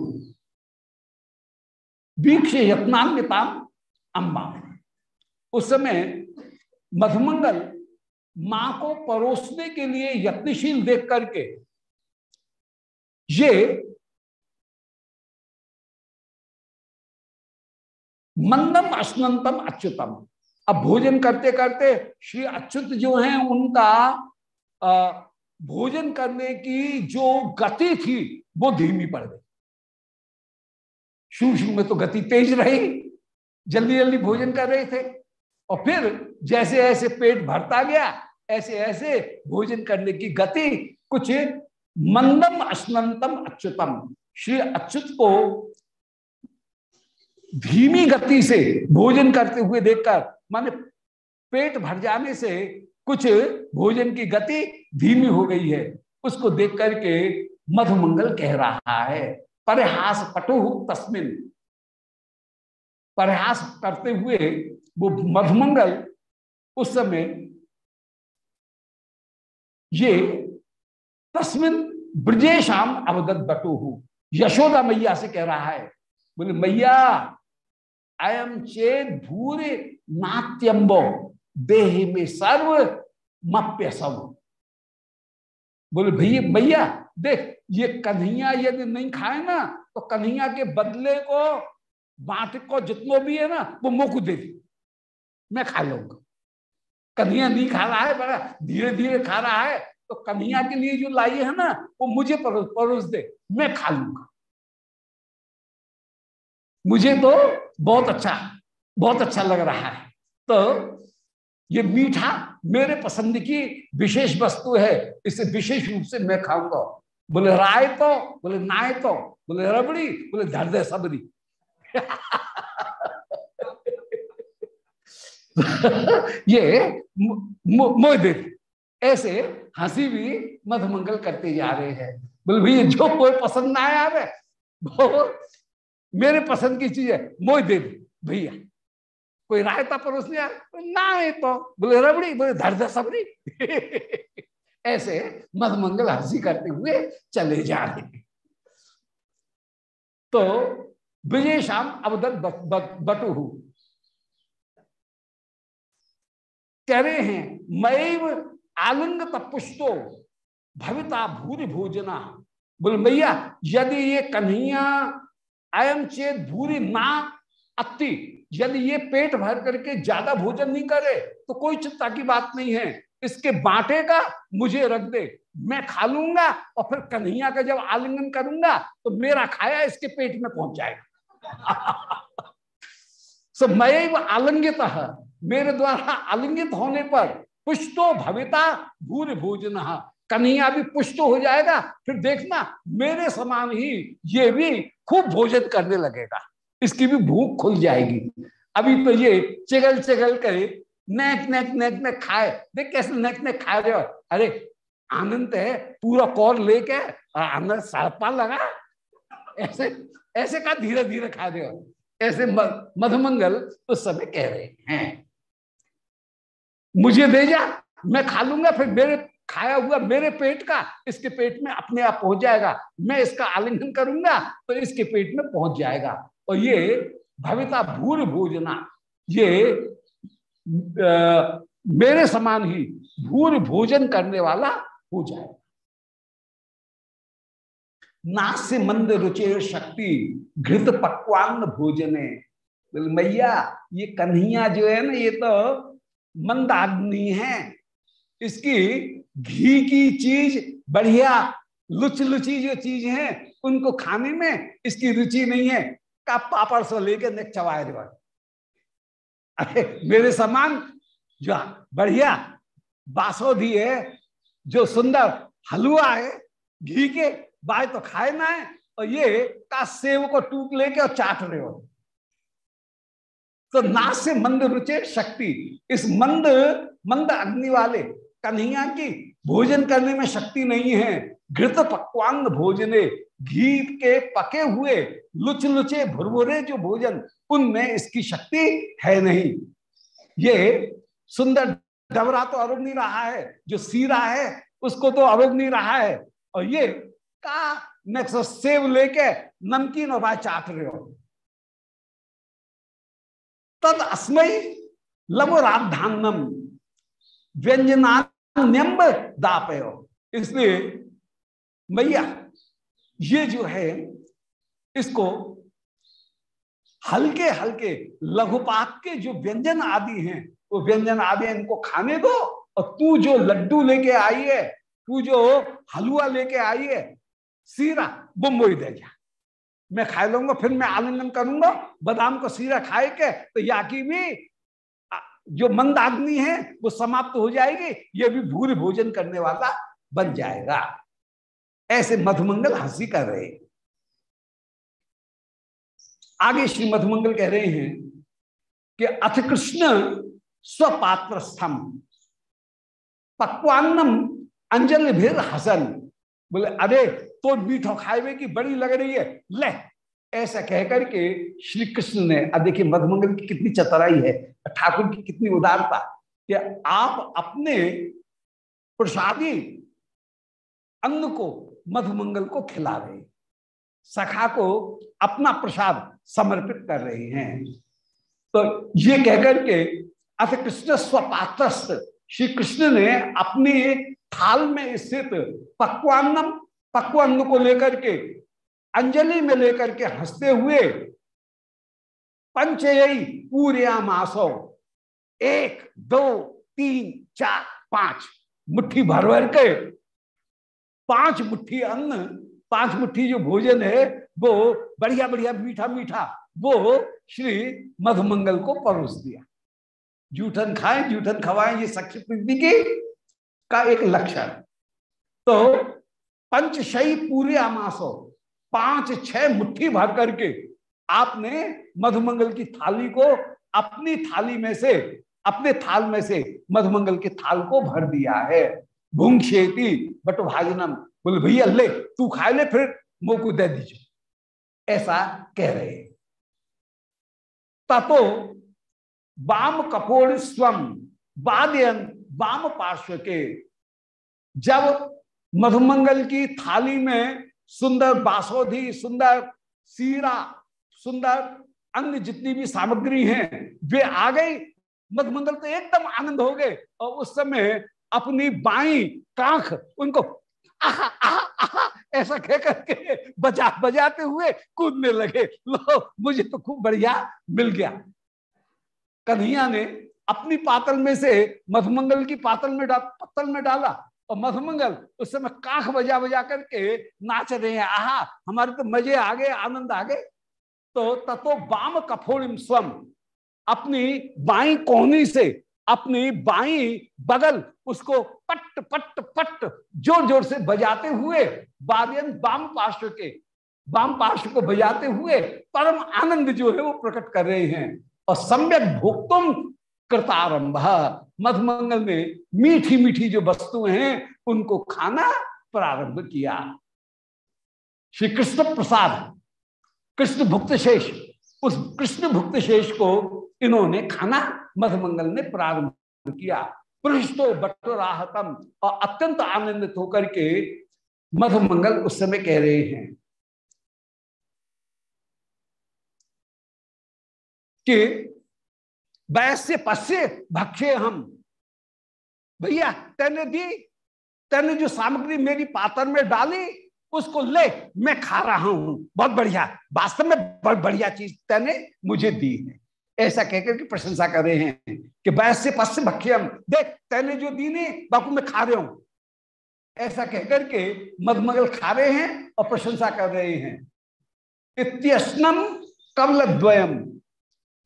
वीक्ष यत्नान्विता अम्मा। उस समय मधुमंगल माँ को परोसने के लिए यत्नशील देख करके, ये मंदम अश्नंतम अच्युतम। अब भोजन करते करते श्री अच्युत जो हैं, उनका भोजन करने की जो गति थी, वो धीमी पड़ गई। शुरू शुरू में तो गति तेज रही जल्दी जल्दी भोजन कर रहे थे। और फिर जैसे ऐसे पेट भरता गया, ऐसे ऐसे भोजन करने की गति कुछ मंदम अश्नंतम अच्युतम। श्री अच्युत को धीमी गति से भोजन करते हुए देखकर, माने पेट भर जाने से कुछ भोजन की गति धीमी हो गई है। उसको देख करके मधुमंगल कह रहा है परहास पटु तस्मिन। परहास करते हुए वो मधुमंगल उस समय ये तस्मिन ब्रजेशाम अवगत बटु। यशोदा मैया से कह रहा है, बोले, मैया अयम चेत भूरे नात्यम्बो, देह में सर्व मप्य सब। बोले, भैया, मैया, देख, ये कन्हैया यदि नहीं खाए ना तो कन्हैया के बदले को, बांट को जितनो भी है ना, वो मोकू दे दी। मैं खा लूँगा। कन्हैया नहीं खा रहा है, बड़ा धीरे धीरे खा रहा है। तो कन्हैया के लिए जो लाई है ना, वो मुझे परोस परोस दे, मैं खा लूँगा। मुझे तो बहुत अच्छा बहुत अच्छा लग रहा है। तो ये मीठा मेरे पसंद की विशेष वस्तु है, इसे विशेष रूप से मैं खाऊँगा। बोले राय तो बोले नाय तो बोले रबड़ी, बोले धरदे सबरी। ये मोह दे ऐसे हँसी भी मधुमंगल करते जा रहे हैं। बोले, भैया, जो कोई पसंद ना आया वो मेरे पसंद की चीज़ है। मोह दे भैया, कोई रायता परोस आया? ना है तो। बोले, रबड़ी? बोले, धर सबरी। ऐसे मधुमंगल हँसी करते हुए चले जा रहे तो विजय शाम अवदत बटू कह रहे हैं। मैव आलिंग पुष्टो भविता भूरी भोजना। बोले भैया यदि ये कन्हैया अयम चेत भूरी ना अति, यदि ये पेट भर करके ज़्यादा भोजन नहीं करे तो कोई चिंता की बात नहीं है। इसके बांटे का मुझे रख दे, मैं खा लूँगा और फिर कन्हैया का जब आलिंगन करूँगा तो मेरा खाया इसके पेट में पहुँच जाएगा। सो मैं आलिंगित मेरे द्वारा आलिंगित होने पर पुष्टो भविता भूर भोजन कन्हैया भी पुष्ट हो जाएगा, फिर देखना मेरे समान ही ये भी खूब भोजन करने लगेगा। इसकी भी भूख खुल जाएगी। अभी तो ये चिगल चिगल करे, नेक नेक नेक नेक खाए। देख कैसे नेक नेक खा रहे हो। अरे, आनंद है, पूरा कौर लेके आनंद सड़पा लगा। ऐसे ऐसे का धीरे धीरे खा रहे हो। ऐसे मधुमंगल उस समय कह रहे हैं। मुझे दे जा मैं खा लूँगा फिर मेरे खाया हुआ मेरे पेट का इसके पेट में अपने आप पहुँच जाएगा। मैं इसका आलिंगन करूँगा तो इसके पेट में पहुँच जाएगा। और ये भविता भूर भोजना ये आ, मेरे समान ही भूर भोजन करने वाला हो जाए। नास्य मंद रुचेर शक्ति घृत पक्वान्न भोजने। मैया ये कन्हैया जो है ना ये तो मंद आदमी है। इसकी घी की चीज़ बढ़िया लुच लुची जो चीज़ है, उनको खाने में इसकी रुचि नहीं है। का पापड़ से लेकर नेक चवाए अरे, मेरे समान जो बढ़िया बासोधी है, जो सुंदर हलवा है, घी के, बाय तो खाए ना है, और ये का सेव को टूक लेके और चाट रहे हो। तो नाश से मंद रुचे शक्ति, इस मंद मंद अग्नि वाले कन्हैया की भोजन करने में शक्ति नहीं है। घृत पक्वांग भोजने घी के पके हुए लुच लुचे भुरभुरे जो भोजन, उनमें इसकी शक्ति है नहीं। ये सुंदर डबरा तो अरुग नहीं रहा है, जो सीरा है, उसको तो अरुग नहीं रहा है। और ये का नेक्स्ट सेव लेके नमकीन और भाई चाट रहे हो। तद अस्मय लघु राधान्नम व्यंजनान्यम्ब दापयो। इसलिए भैया ये जो है, इसको हल्के हल्के लघुपाक के जो व्यंजन आदि हैं, वो व्यंजन आदि इनको खाने दो और तू जो लड्डू लेके आई है, तू जो हलवा लेके आई है, सीरा बुम्बोई दे जा। मैं खा लूँगा, फिर मैं आलिंगन करूँगा। बादाम को सीरा खाए के तो या की भी जो मंद आदमी है, वो समाप्त हो जाएगी, ये भी भूरी भोजन करने वाला बन जाएगा। ऐसे मधुमंगल हँसी कर रहे आगे श्री मधुमंगल कह रहे हैं कि अथ कृष्ण स्वपात्र स्तम पक्वान्नम अंजलि भीर हसन। बोले, अरे तो मीठो खाए की बड़ी लग रही है। ले, ऐसा कहकर के श्री कृष्ण ने देखिए मधुमंगल की कितनी चतराई है, ठाकुर की कितनी उदारता, कि आप अपने प्रसादी अन्न को, मधुमंगल को खिला रहे सखा को अपना प्रसाद समर्पित कर रहे हैं। तो ये कहकर के अथ कृष्ण स्वपात्रस्त श्री कृष्ण ने अपने थाल में स्थित पक्वान्नम पक्वान्न को लेकर के, अंजलि में लेकर के हँसते हुए पंचयी पूर्या मासो एक, दो, तीन, चार, पाँच मुट्ठी भर भर के, पाँच मुट्ठी अन्न, पाँच मुट्ठी जो भोजन है, वो बढ़िया बढ़िया मीठा मीठा, वो श्री मधुमंगल को परोस दिया। जूठन खाएँ, जूठन खवाएँ, ये सख्य प्रीति की का एक लक्षण। तो पंचशई पूरे आमासो, पाँच छह मुट्ठी भर करके आपने मधुमंगल की थाली को अपनी थाली में से, अपने थाल में से मधुमंगल के थाल को भर दिया है। भूंग शेती बट भाजनम बोले, भैया, ले, तू खा ले, फिर मोकू दे दीजिए। ऐसा कह रहे ततो वाम कपोड़ स्वम वाद्यन वाम पार्श्व के। जब मधुमंगल की थाली में सुंदर बासोधी सुंदर सीरा सुंदर अन्य जितनी भी सामग्री हैं वे आ गई। मधुमंगल तो एकदम आनंद हो गए और उस समय अपनी बाई कांख उनको आहा, आहा, आहा, ऐसा कह करके बजा बजाते हुए कूदने लगे। लो मुझे तो खूब बढ़िया मिल गया। कन्हैया ने अपनी पातल में से मधुमंगल की पातल में डाल पत्तल में डाला। और मधुमंगल उस समय कांख बजा बजा करके नाच रहे हैं। आहा, हमारे तो मज़े आ गए, आनंद आ गए। तो ततो बाम कफोड़िम स्वम, अपनी बाई कोहनी से, अपनी बाई बगल उसको पट पट पट ज़ोर ज़ोर से बजाते हुए बादियन बाम पार्श्व के, बाम पार्श्व को बजाते हुए परम आनंद जो है वो प्रकट कर रहे हैं। और सम्यक भोक्तुम कृतारंभ। मधुमंगल में मीठी मीठी जो वस्तुएँ हैं, उनको खाना प्रारंभ किया। श्री कृष्ण प्रसाद कृष्ण भुक्त शेष उस कृष्ण भुक्त शेष को इन्होंने खाना मधुमंगल ने प्रारंभ किया। पृष्ठो बटोराहतम, और अत्यंत आनंदित होकर के मधुमंगल उस समय कह रहे हैं कि वैश्य पश्य भक्ष्य हम। भैया, तेने दी, तेने जो सामग्री मेरी पात्र में डाली, उसको ले, मैं खा रहा हूँ। बहुत बढ़िया। वास्तव में बहुत बढ़िया चीज़ तेने मुझे दी है। ऐसा कहकर के प्रशंसा कर रहे हैं कि वैश्य पश्य भक्ष्यम देख, तेने जो दी नहीं, बापू मैं खा रहे हूँ। ऐसा कहकर के मधुमगल खा रहे हैं और प्रशंसा कर रहे हैं। इत्यस्नम कमल द्वयम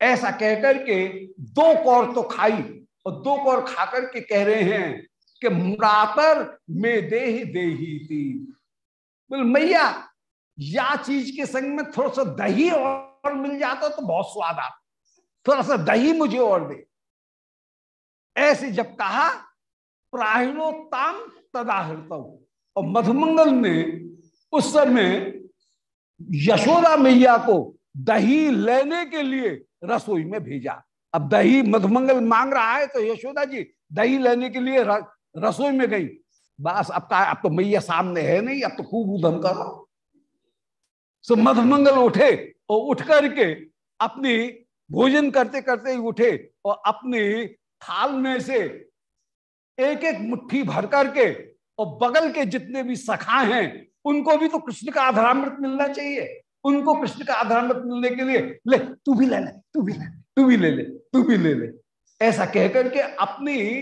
ऐसा कहकर के दो कौर तो खाई और दो कौर खाकर के कह रहे हैं कि मरातर में दे ही दे ही थी। बोल, मैया, या चीज़ के संग में थोड़ा सा दही और मिल जाता तो बहुत स्वाद आता। थोड़ा सा दही मुझे और दे। ऐसे जब कहा, प्राहिणोत्ताम तदाहृत और मधुमंगल ने उस समय यशोदा मैया को दही लेने के लिए रसोई में भेजा। अब दही मधुमंगल मांग रहा है तो यशोदा जी, दही लेने के लिए रसोई में गई। बस अब का, अब तो मैया सामने है नहीं, अब तो खूब उधम करो। सो मधुमंगल उठे और उठ करके अपनी भोजन करते करते ही उठे और अपनी थाल में से एक एक मुट्ठी भर करके और बगल के जितने भी सखा हैं, उनको भी तो कृष्ण का आधारामृत मिलना चाहिए। उनको कृष्ण का आधारामृत मिलने के लिए, ले, तू भी ले ले, तू भी ले, तू भी ले ले, तू भी ले ले। ऐसा कहकर के अपनी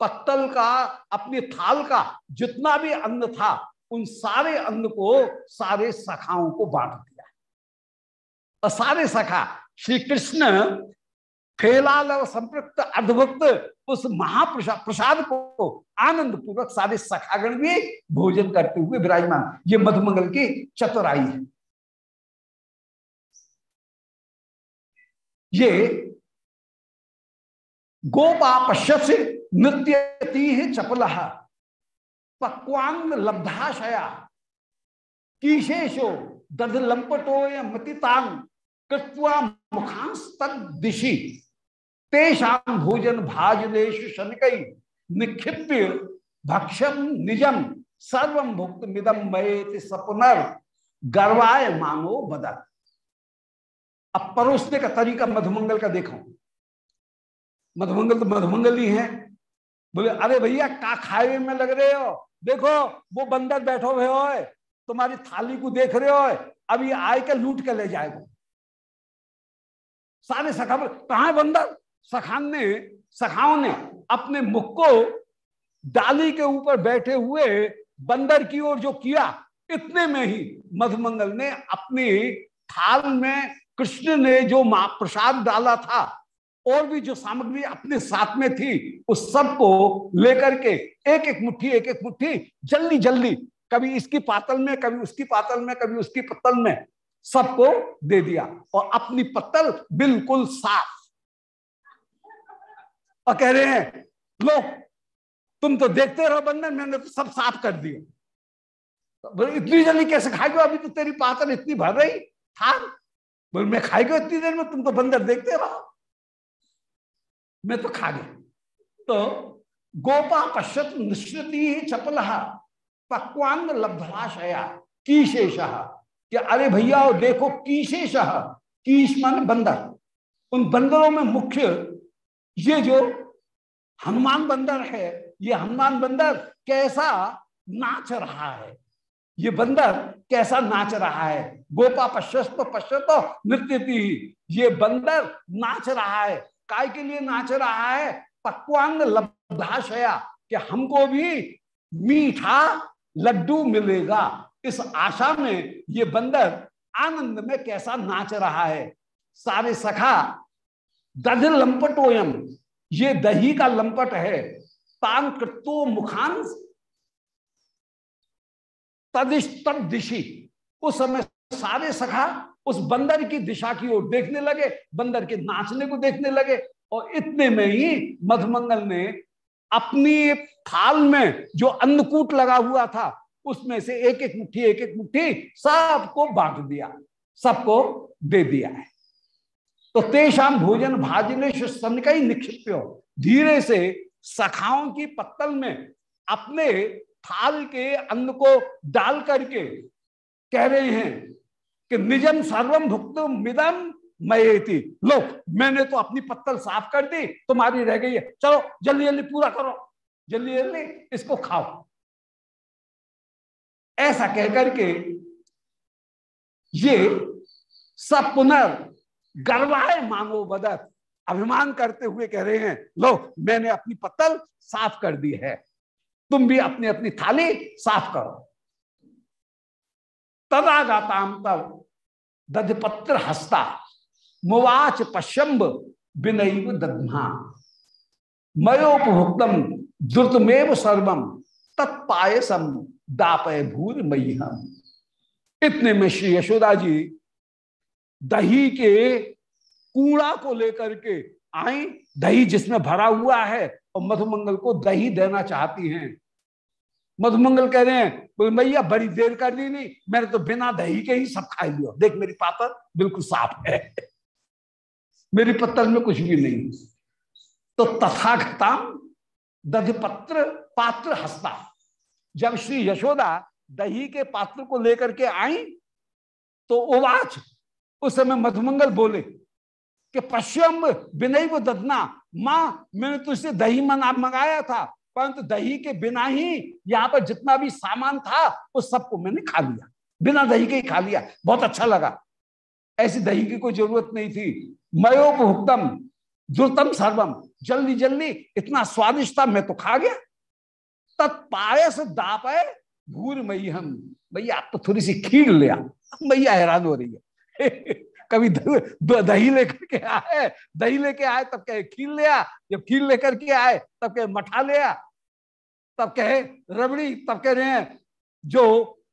पत्तल का, अपनी थाल का जितना भी अन्न था, उन सारे अन्न को, सारे सखाओं को बांट दिया। और सारे सखा श्री कृष्ण फेलाल और संप्रक्त अर्धभक्त उस महाप्रसाद, प्रसाद को आनंद पूर्वक सारे सखागण भी भोजन करते हुए विराजमान। ये मधुमंगल की चतुराई है। ये गोपा पश्यत से नृत्य चपल। पक्वांग लब्धाशया कीशेशो दध लंपटो मतितांग कृत्वा मुखांस्त दिशि तेषाम भोजन भाजनेश शनकई निक्षिप्य भक्षम निजम सर्वम भुक्त मिदम मयेति सपुनर गर्वाय मानो बदल अब परोसने का तरीका मधुमंगल का देखो। मधुमंगल तो मधुमंगल ही है। बोले, अरे भैया का खाए में लग रहे हो? देखो, वो बंदर बैठो हुए हो तुम्हारी थाली को देख रहे हो अभी आए के लूट के ले जाएगा सारे सखा कहा बंदर? सखान ने, सखाओं ने अपने मुख को डाली के ऊपर बैठे हुए बंदर की ओर जो किया, इतने में ही मधुमंगल ने अपनी थाल में कृष्ण ने जो प्रसाद डाला था, और भी जो सामग्री अपने साथ में थी, उस सबको लेकर के एक एक मुट्ठी एक एक मुट्ठी जल्दी जल्दी कभी इसकी पातल में, कभी उसकी पातल में, कभी उसकी पत्तल में, सबको दे दिया। और अपनी पत्तल बिल्कुल साफ़। और कह रहे हैं, लो, तुम तो देखते रहो बंधन, मैंने तो सब साफ़ कर दिया। तो इतनी जल्दी कैसे खाएगा अभी तो तेरी पातल इतनी भर रही था बोल, मैं खाएगा इतनी देर में? तुम तो बंदर देखते रहो। मैं तो खा गया। तो गोपा पश्यत निश्चित चपल पक्वान लब्धाशया की कि अरे भैया, देखो कीशेष कीश मान बंदर। उन बंदरों में मुख्य ये जो हनुमान बंदर है, ये हनुमान बंदर कैसा नाच रहा है? ये बंदर कैसा नाच रहा है? गोपा पश्चत पश्चत नृत्य ये बंदर नाच रहा है। काय के लिए नाच रहा है? पक्वांग लब्धाशया, कि हमको भी मीठा लड्डू मिलेगा। इस आशा में ये बंदर आनंद में कैसा नाच रहा है? सारे सखा, दध लंपटोयम। ये दही का लंपट है। तान कृतो मुखान तदिश तद दिशी। उस समय सारे सखा उस बंदर की दिशा की ओर देखने लगे, बंदर के नाचने को देखने लगे और इतने में ही मधुमंगल ने अपनी थाल में जो अन्नकूट लगा हुआ था, उसमें से एक एक मुट्ठी एक एक मुट्ठी सबको बांट दिया, सबको दे दिया है। तो तेषाम भोजन भाजने सन का ही निक्षिप्यो। धीरे से सखाओं की पत्तल में अपने थाल के अन्न को डाल करके कह रहे हैं कि निजम सर्वम भुक्त मिदम मयेती। लो, मैंने तो अपनी पत्तल साफ़ कर दी, तुम्हारी रह गई है। चलो, जल्दी जल्दी पूरा करो। जल्दी जल्दी इसको खाओ। ऐसा कहकर के ये सब पुनर् गर्वाए मांगो बदत अभिमान करते हुए कह रहे हैं, लो, मैंने अपनी पत्तल साफ़ कर दी है। तुम भी अपनी अपनी थाली साफ़ करो। तदा गाताम तब दधपत्र हस्ता मुवाच पश्यम्ब विनय दध्मा। मयोपभुक्तम द्रुतमेव सर्वम तत्पायसम दापय भूर मई हम इतने में श्री यशोदा जी दही के कूड़ा को लेकर के आई। दही जिसमें भरा हुआ है और मधुमंगल को दही देना चाहती हैं। मधुमंगल कह रहे हैं, बोले, मैया, बड़ी देर कर दी नहीं, मैंने तो बिना दही के ही सब खा लिया। देख, मेरी पातर बिल्कुल साफ़ है। मेरी पत्तल में कुछ भी नहीं। तो तथागताम दधपत्र पात्र हस्ता। जब श्री यशोदा दही के पात्र को लेकर के आई तो उवाच उस समय मधुमंगल बोले कि पश्चिम विनय वो ददना माँ, मैंने तुझसे दही मना मंगाया था, परंतु दही के बिना ही यहाँ पर जितना भी सामान था, उस सबको मैंने खा लिया। बिना दही के ही खा लिया। बहुत अच्छा लगा। ऐसी दही की कोई ज़रूरत नहीं थी। मयोपभुक्तम, द्रुतम सर्वम। जल्दी जल्दी, इतना स्वादिष्ट था, मैं तो खा गया। तत्पायस दाप है भूर मई हम भैया, आप तो थोड़ी सी खीर लिया भैया, हैरान हो रही है। कभी दही लेकर के आए। दही लेके आए, तब कहे, खीर लिया जब खीर लेकर के आए, तब कहे, मठा लिया तब कहे, रबड़ी। तब कह रहे हैं, जो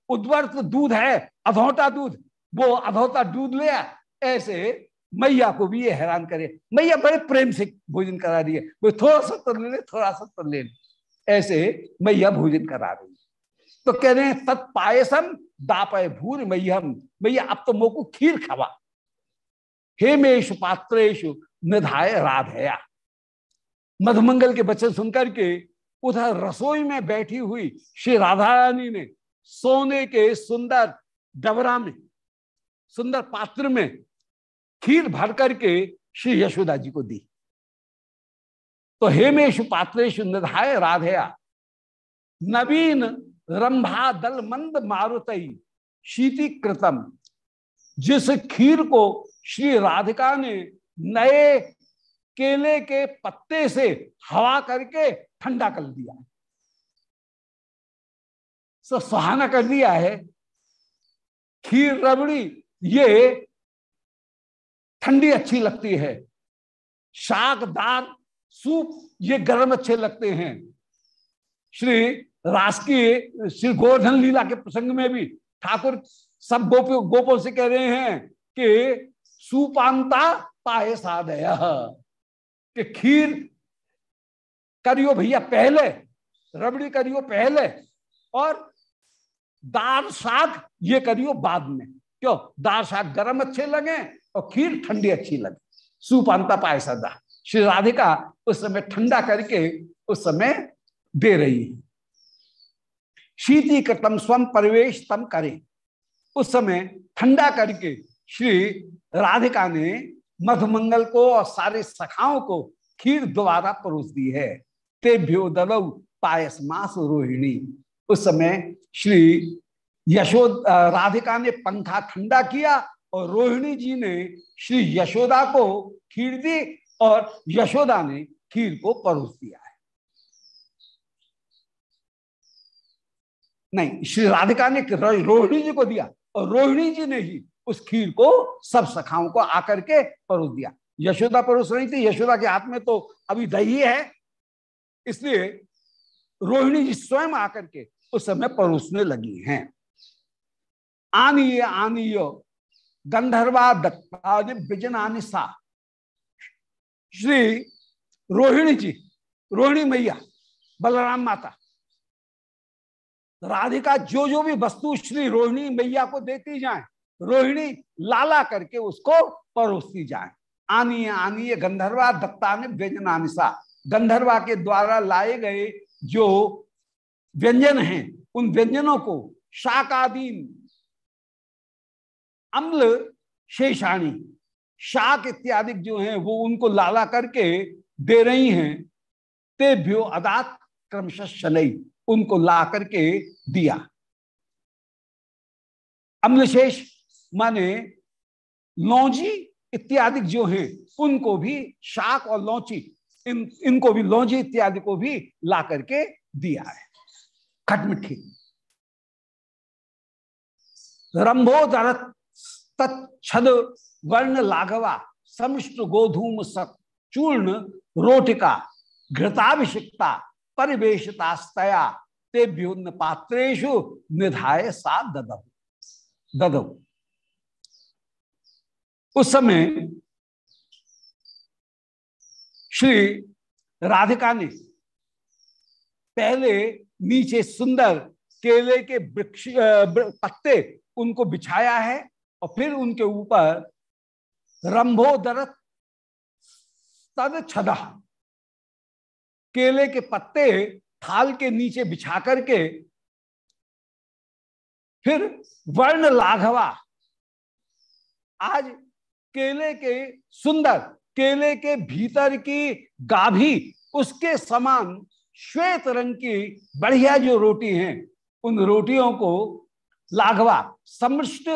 उद्वर्त दूध है, अधोटा दूध, वो अधोता दूध लिया ऐसे मैया को भी ये हैरान करे। मैया बड़े प्रेम से भोजन करा रही है। वो थोड़ा सा तो ले थोड़ा सा तो ले ऐसे मैया भोजन करा रही है। तो कह रहे हैं तत्पायसम दापय भूर मैयम मैया अब तो मोको खीर खवा। हेमेश पात्रेश निधाय राधया। मधुमंगल के बच्चे सुनकर के उधर रसोई में बैठी हुई श्री राधा रानी ने सोने के सुंदर डबरा में, सुंदर पात्र में खीर भर करके श्री यशोदा जी को दी। तो हेमेश पात्रेश निधाय राधया, नवीन रंभा दल मंद मारुतई शीतिकृतम, जिस खीर को श्री राधिका ने नए केले के पत्ते से हवा करके ठंडा कर दिया सुहाना कर दिया है। खीर रबड़ी, ये ठंडी अच्छी लगती है। शाक दाल, सूप, ये गर्म अच्छे लगते हैं। श्री रास की श्री गोवर्धन लीला के प्रसंग में भी ठाकुर सब गोपो, गोपों से कह रहे हैं कि सुपांता पाए साधय। कि खीर करियो भैया पहले, रबड़ी करियो पहले, और दाल साग ये करियो बाद में। क्यों? दाल साग गर्म अच्छे लगे और खीर ठंडी अच्छी लगे। सुपांता पाए सदा श्री राधिका उस समय ठंडा करके उस समय दे रही है। शीतीकृतम स्वम परिवेश तम करे। उस समय ठंडा करके श्री राधिका ने मधुमंगल को और सारे सखाओं को खीर दोबारा परोस दी है। दलव पायस मास रोहिणी। उस समय श्री यशोद राधिका ने पंखा ठंडा किया और रोहिणी जी ने श्री यशोदा को खीर दी और यशोदा ने खीर को परोस दिया है। नहीं, श्री राधिका ने रोहिणी जी को दिया और रोहिणी जी ने ही उस खीर को सब सखाओं को आकर के परोस दिया। यशोदा परोस रही थी, यशोदा के हाथ में तो अभी दही है। इसलिए रोहिणी जी स्वयं आकर के उस समय परोसने लगी हैं। आनीय आनीय, गंधर्वा बिजनानी सा। श्री रोहिणी जी, रोहिणी मैया, बलराम माता, राधिका जो जो भी वस्तु श्री रोहिणी मैया को देती जाए रोहिणी लाला करके उसको परोसती जाए। आनी आनी गंधर्वा दत्ता ने व्यंजनानिशा गंधर्वा के द्वारा लाए गए जो व्यंजन हैं, उन व्यंजनों को शाकादीन, अम्ल, शेषाणी, शाक इत्यादि जो हैं, वो उनको लाला करके दे रही हैं। ते भ्यो अदात क्रमश शनई उनको ला करके दिया। अम्लशेष माने लौजी इत्यादि जो हैं, उनको भी शाक और लौची, इन, इनको भी लौजी इत्यादि को भी ला करके दिया है। खटमिठी रंभो दरत तद वर्ण लाघवा समिष्ट गोधूम सत चूर्ण रोटिका, घृताभिषिक्ता परिवेशतास्तया तेभ्योन्न पात्रेशु निधाय सा ददव ददव उस समय श्री राधिका ने पहले नीचे सुंदर केले के वृक्ष पत्ते उनको बिछाया है और फिर उनके ऊपर रंभोदर तद छदा, केले के पत्ते थाल के नीचे बिछा करके फिर वर्ण लाघवा, आज केले के सुंदर केले के भीतर की गाभी उसके समान श्वेत रंग की बढ़िया जो रोटी हैं उन रोटियों को लाघवा समृष्ट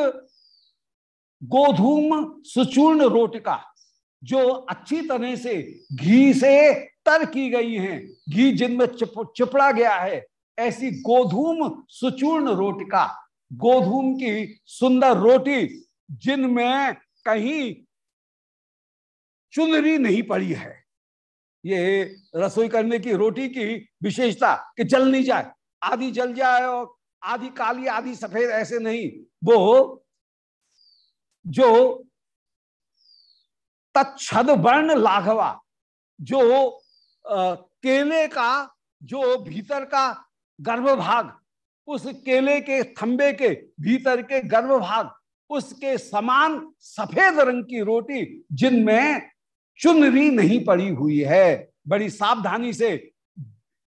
गोधूम सुचूर्ण रोटिका जो अच्छी तरह से घी से तर की गई हैं। घी जिनमें चिप, चिपड़ा गया है ऐसी गोधूम सुचूर्ण रोटिका गोधूम की सुंदर रोटी जिनमें कहीं चुनरी नहीं पड़ी है। ये रसोई करने की रोटी की विशेषता कि जल नहीं जाए। आधी जल जाए और आधी काली आधी सफ़ेद ऐसे नहीं। वो जो तत्द वर्ण लाघवा जो आ, केले का जो भीतर का गर्भभाग उस केले के थंबे के भीतर के गर्भभाग उसके समान सफ़ेद रंग की रोटी जिनमें चुनरी नहीं पड़ी हुई है। बड़ी सावधानी से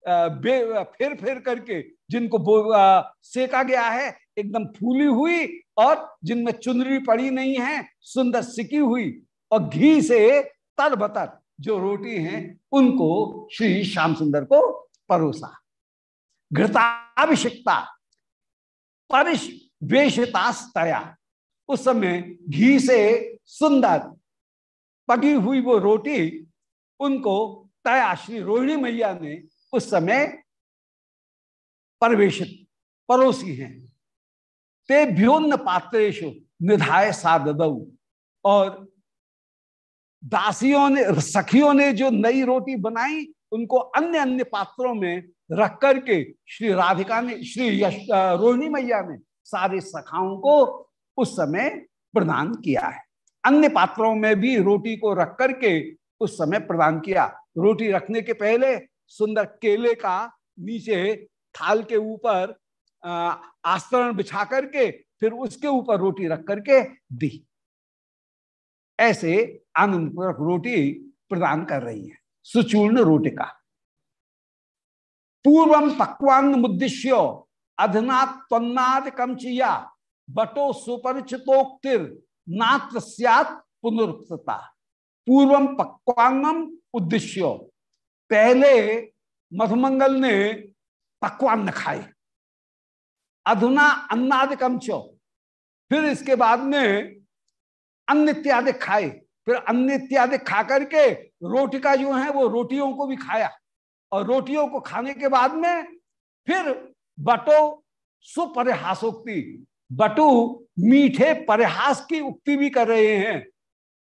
फिर फिर करके जिनको सेका गया है, एकदम फूली हुई और जिनमें चुनरी पड़ी नहीं है, सुंदर सिकी हुई और घी से तर बतर जो रोटी हैं, उनको श्री श्याम सुंदर को परोसा। घृताभिषिकता परिवेशतास्तया उस समय घी से सुंदर पकी हुई वो रोटी उनको तया श्री रोहिणी मैया ने उस समय परिवेशित, परोसी हैं। ते भ्योन्न पात्रेशु निधाय सादऊ और दासियों ने, सखियों ने जो नई रोटी बनाई, उनको अन्य अन्य पात्रों में रख करके श्री राधिका ने, श्री रोहिणी मैया ने सारे सखाओं को उस समय प्रदान किया है। अन्य पात्रों में भी रोटी को रख करके उस समय प्रदान किया। रोटी रखने के पहले सुंदर केले का नीचे थाल के ऊपर आस्तरण बिछा करके फिर उसके ऊपर रोटी रख करके दी। ऐसे आनंद पूर्वक रोटी प्रदान कर रही है। सुचूर्ण रोटिका। पूर्वम पक्वान्न मुद्दिश्य, अधना त्वन्नाद कमचिया बटो सुपरिचितोक्तिर, नात्र पुनरुक्तता। पूर्वम पक्वान्नम उद्देश्य। पहले मधुमंगल ने पक्वान्न खाए। अधुना अन्नाद कमच फिर इसके बाद में अन्न इत्यादि खाए। फिर अन्न इत्यादि खा करके रोटिका जो है वो रोटियों को भी खाया। और रोटियों को खाने के बाद में फिर बटो सुपरिहासोक्ति बटु मीठे परिहास की उक्ति भी कर रहे हैं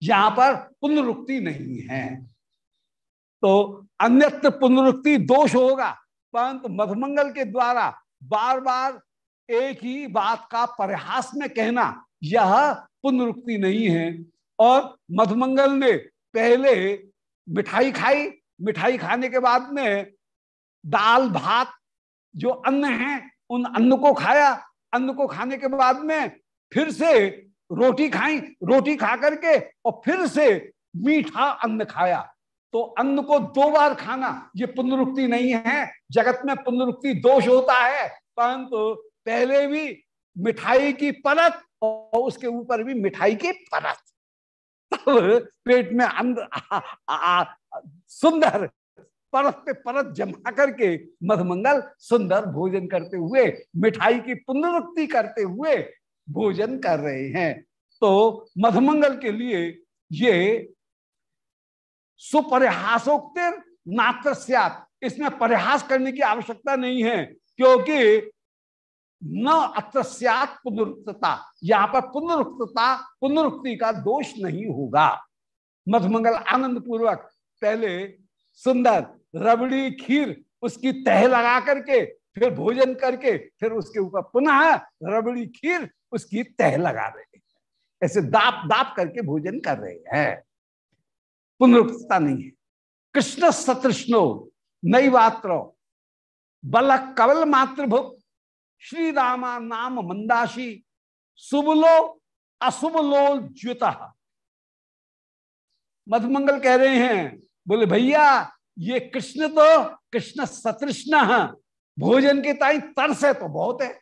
यहाँ पर पुनरुक्ति नहीं है। तो अन्यत्र पुनरुक्ति दोष होगा, परंतु मधुमंगल के द्वारा बार बार एक ही बात का परिहास में कहना, यह पुनरुक्ति नहीं है। और मधुमंगल ने पहले मिठाई खाई, मिठाई खाने के बाद में दाल भात जो अन्न है, उन अन्न को खाया अन्न को खाने के बाद में फिर से रोटी खाई, रोटी खा करके और फिर से मीठा अन्न खाया। तो अन्न को दो बार खाना, ये पुनरुक्ति नहीं है। जगत में पुनरुक्ति दोष होता है, परंतु पहले भी मिठाई की परत और उसके ऊपर भी मिठाई की परत। तब पेट में अंदर सुंदर परत पे परत जमा करके मधमंगल सुंदर भोजन करते हुए, मिठाई की पुनरुक्ति करते हुए भोजन कर रहे हैं। तो मधमंगल के लिए ये सुपरिहासोक्तिर नात्र इसमें परिहास करने की आवश्यकता नहीं है, क्योंकि न अत्र पुनरुक्तता। यहाँ पर पुनरुक्तता, पुनरुक्ति का दोष नहीं होगा। मधुमंगल आनंद पूर्वक पहले सुंदर रबड़ी खीर उसकी तह लगा करके, फिर भोजन करके, फिर उसके ऊपर पुनः रबड़ी खीर उसकी तह लगा रहे हैं। ऐसे दाप दाप करके भोजन कर रहे हैं। पुनरुक्तता नहीं है। कृष्ण सतृष्णो नई मात्र बल कवल मातृभुक। श्री रामा नाम मंदाशी। सुबलो अशुभलो ज्युत। मधुमंगल कह रहे हैं, बोले, भैया ये कृष्ण तो कृष्ण सतृष्ण भोजन के ताई तरस है तो बहुत है।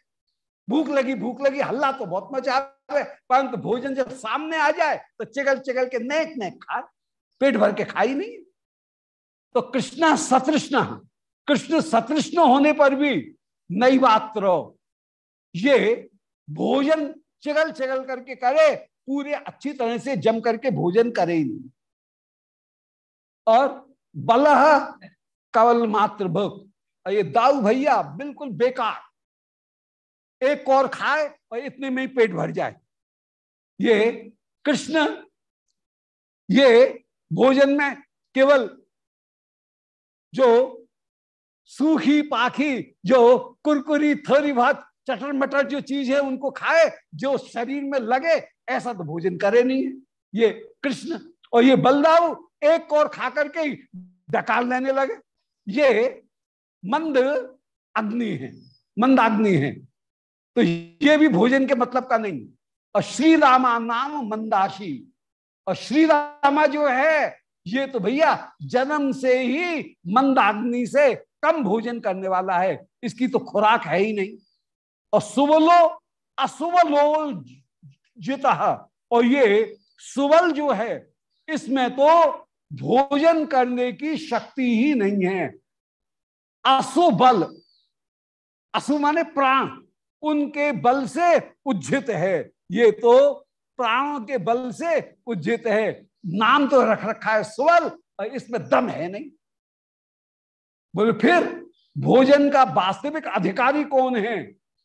भूख लगी भूख लगी, हल्ला तो बहुत मचा है। परंतु भोजन जब सामने आ जाए तो चिगल चिगल के नेक नेक खा, पेट भर के खाई नहीं। तो कृष्ण सतृष्ण कृष्ण सतृष्ण होने पर भी नई मात्र ये भोजन चिगल चिगल करके करे, पूरे अच्छी तरह से जम करके भोजन करे ही नहीं। और बल कवल मात्र भुक ये दाऊ भैया बिल्कुल बेकार। एक और खाए और इतने में ही पेट भर जाए। ये कृष्ण, ये भोजन में केवल जो सूखी पाखी, जो कुरकुरी, थोड़ी भात चटर मटर जो चीज़ है उनको खाए, जो शरीर में लगे, ऐसा तो भोजन करे नहीं है। ये कृष्ण और ये बलदाव एक और खा करके डकाल लेने लगे। ये मंद अग्नि है, मंद अग्नि है। तो ये भी भोजन के मतलब का नहीं। और श्री रामा नाम मंदाशी। और श्री रामा जो है, ये तो भैया जन्म से ही मंदाग्नि से कम भोजन करने वाला है। इसकी तो खुराक है ही नहीं। और सुबलो असुबलोल जित। और ये सुबल जो है इसमें तो भोजन करने की शक्ति ही नहीं है। असु बल, असु माने प्राण, उनके बल से उज्जित है। ये तो प्राणों के बल से उज्जित है। नाम तो रख रखा है सुबल और इसमें दम है नहीं। बोले, फिर भोजन का वास्तविक अधिकारी कौन है?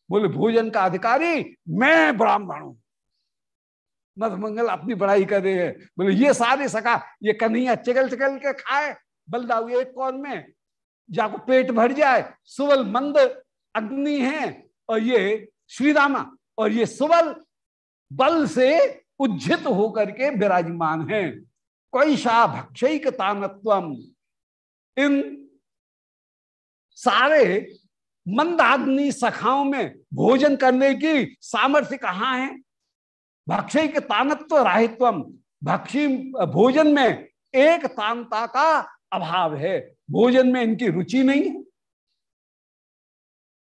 बोले, भोजन का अधिकारी मैं, ब्राह्मण हूँ। मंगल अपनी बड़ाई कर। रहे हैं बोले, ये सारे सका, ये कन्हैया चिगल चिगल के खाए बलदाऊ एक कौन में? जाको पेट भर जाए सुबल मंद अग्नि है, और ये श्री रामा और ये सुबल बल से उज्जित होकर के विराजमान है। कैशा भक्षक तानत्वम। इन सारे मंदाग्नि सखाओं में भोजन करने की सामर्थ्य कहाँ है? भक्षय के तानत्व, राहित्वम। भक्षी भोजन में एक तानता का अभाव है। भोजन में इनकी रुचि नहीं है।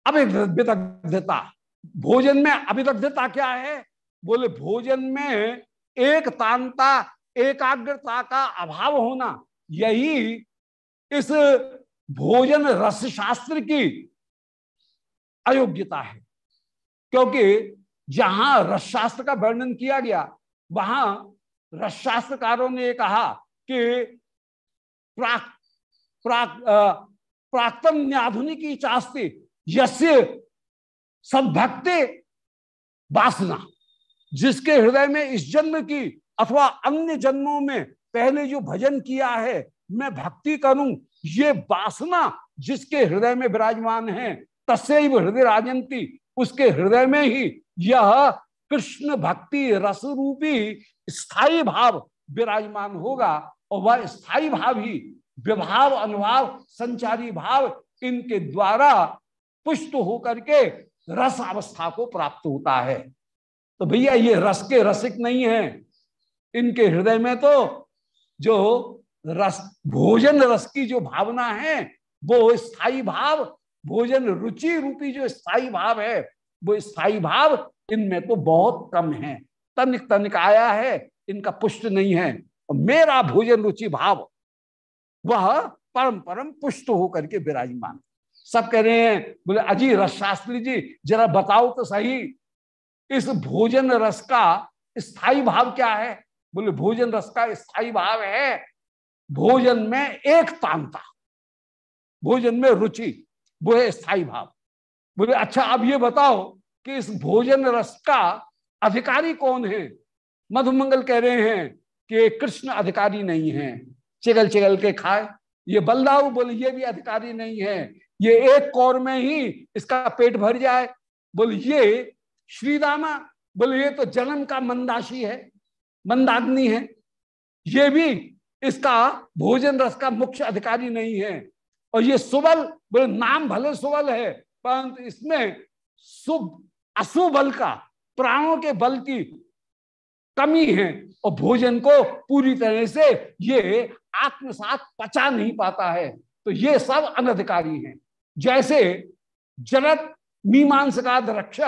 अभिदग्धता। भोजन में अभिदग्धता क्या है? बोले, भोजन में एक तानता, एकाग्रता का अभाव होना। यही इस भोजन रस शास्त्र की अयोग्यता है। क्योंकि जहाँ रसशास्त्र का वर्णन किया गया, वहाँ रस शास्त्रकारों ने कहा कि प्राक प्राक प्राक्तन आधुनिकी चास्ती सदभक्ति वासना, जिसके हृदय में इस जन्म की अथवा अन्य जन्मों में पहले जो भजन किया है, मैं भक्ति करूँ, ये वासना जिसके हृदय में विराजमान है तस्व हृदय राजंती उसके हृदय में ही यह कृष्ण भक्ति रस रूपी स्थायी भाव विराजमान होगा और वह स्थायी भाव ही विभाव, अनुभाव, संचारी भाव इनके द्वारा पुष्ट होकर के रस अवस्था को प्राप्त होता है। तो भैया, ये रस के रसिक नहीं है। इनके हृदय में तो जो रस, भोजन रस की जो भावना है, वो स्थायी भाव भोजन रुचि रूपी जो स्थायी भाव है, वो स्थायी भाव इनमें तो बहुत कम है। तनिक तनिक आया है, इनका पुष्ट नहीं है। और मेरा भोजन रुचि भाव, वह परम परम पुष्ट होकर के विराजमान। सब कह रहे हैं, बोले, अजी, रस शास्त्री जी, जरा बताओ तो सही, इस भोजन रस का स्थायी भाव क्या है? बोले, भोजन रस का स्थायी भाव है, भोजन में एक तांता भोजन में रुचि वो है स्थायी भाव। बोले अच्छा अब ये बताओ कि इस भोजन रस का अधिकारी कौन है? मधुमंगल कह रहे हैं कि कृष्ण अधिकारी नहीं है। चिगल चिगल के खाए। ये बलदाऊ बोले, ये भी अधिकारी नहीं है। ये एक कौर में ही इसका पेट भर जाए। बोले, ये श्रीदामा बोले, ये तो जन्म का मंदाशी है, मंदाग्नि है। ये भी इसका भोजन रस का मुख्य अधिकारी नहीं है। और ये सुबल बोले, नाम भले सुबल है, परंतु इसमें शुभ अशुबल का, प्राणों के बल की कमी है, और भोजन को पूरी तरह से ये आत्मसात पचा नहीं पाता है। तो ये सब अनधिकारी हैं। जैसे जगत मीमांसका रक्ष,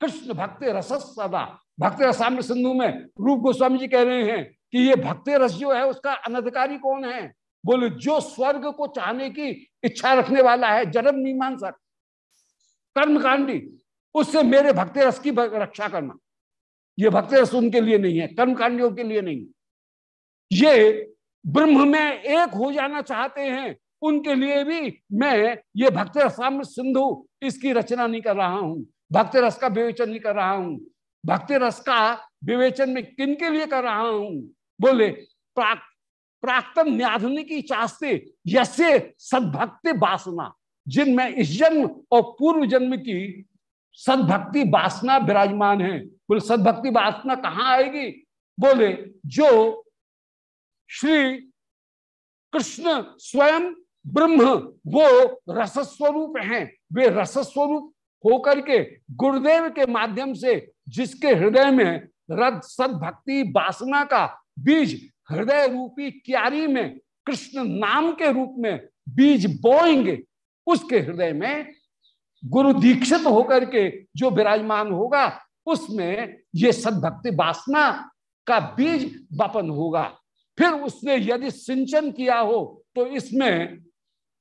कृष्ण भक्ति रस सदा। भक्ति रसाम सिंधु में रूप गोस्वामी जी कह रहे हैं कि ये भक्ति रस जो है, उसका अनधिकारी कौन है? बोले, जो स्वर्ग को चाहने की इच्छा रखने वाला है, जन्म मीमांसक कर्मकांडी, उससे मेरे भक्ति रस की रक्षा करना। ये भक्ति रस उनके लिए नहीं है, कर्मकांडियों के लिए नहीं ये ब्रह्म में एक हो जाना चाहते हैं, उनके लिए भी मैं ये भक्ति रसाम सिंधु, इसकी रचना नहीं कर रहा हूँ। भक्ति रस का विवेचन नहीं कर रहा हूँ। भक्ति रस का विवेचन में किन के लिए कर रहा हूँ? बोले, प्राक प्राक्तन न्याधुनिकी चास्ते, यसे सदभक्ति वासना जिनमें इस जन्म और पूर्व जन्म की सदभक्ति वासना विराजमान है। बोले, सदभक्ति वासना कहाँ आएगी? बोले, जो श्री कृष्ण स्वयं ब्रह्म, वो रसस्वरूप हैं। वे रसस्वरूप होकर के गुरुदेव के माध्यम से जिसके हृदय में रद सद भक्ति वासना का बीज हृदय रूपी क्यारी में, कृष्ण नाम के रूप में बीज बोएँगे, उसके हृदय में गुरु दीक्षित होकर के जो विराजमान होगा, उसमें ये सदभक्ति वासना का बीज बपन होगा। फिर उसने यदि सिंचन किया हो तो इसमें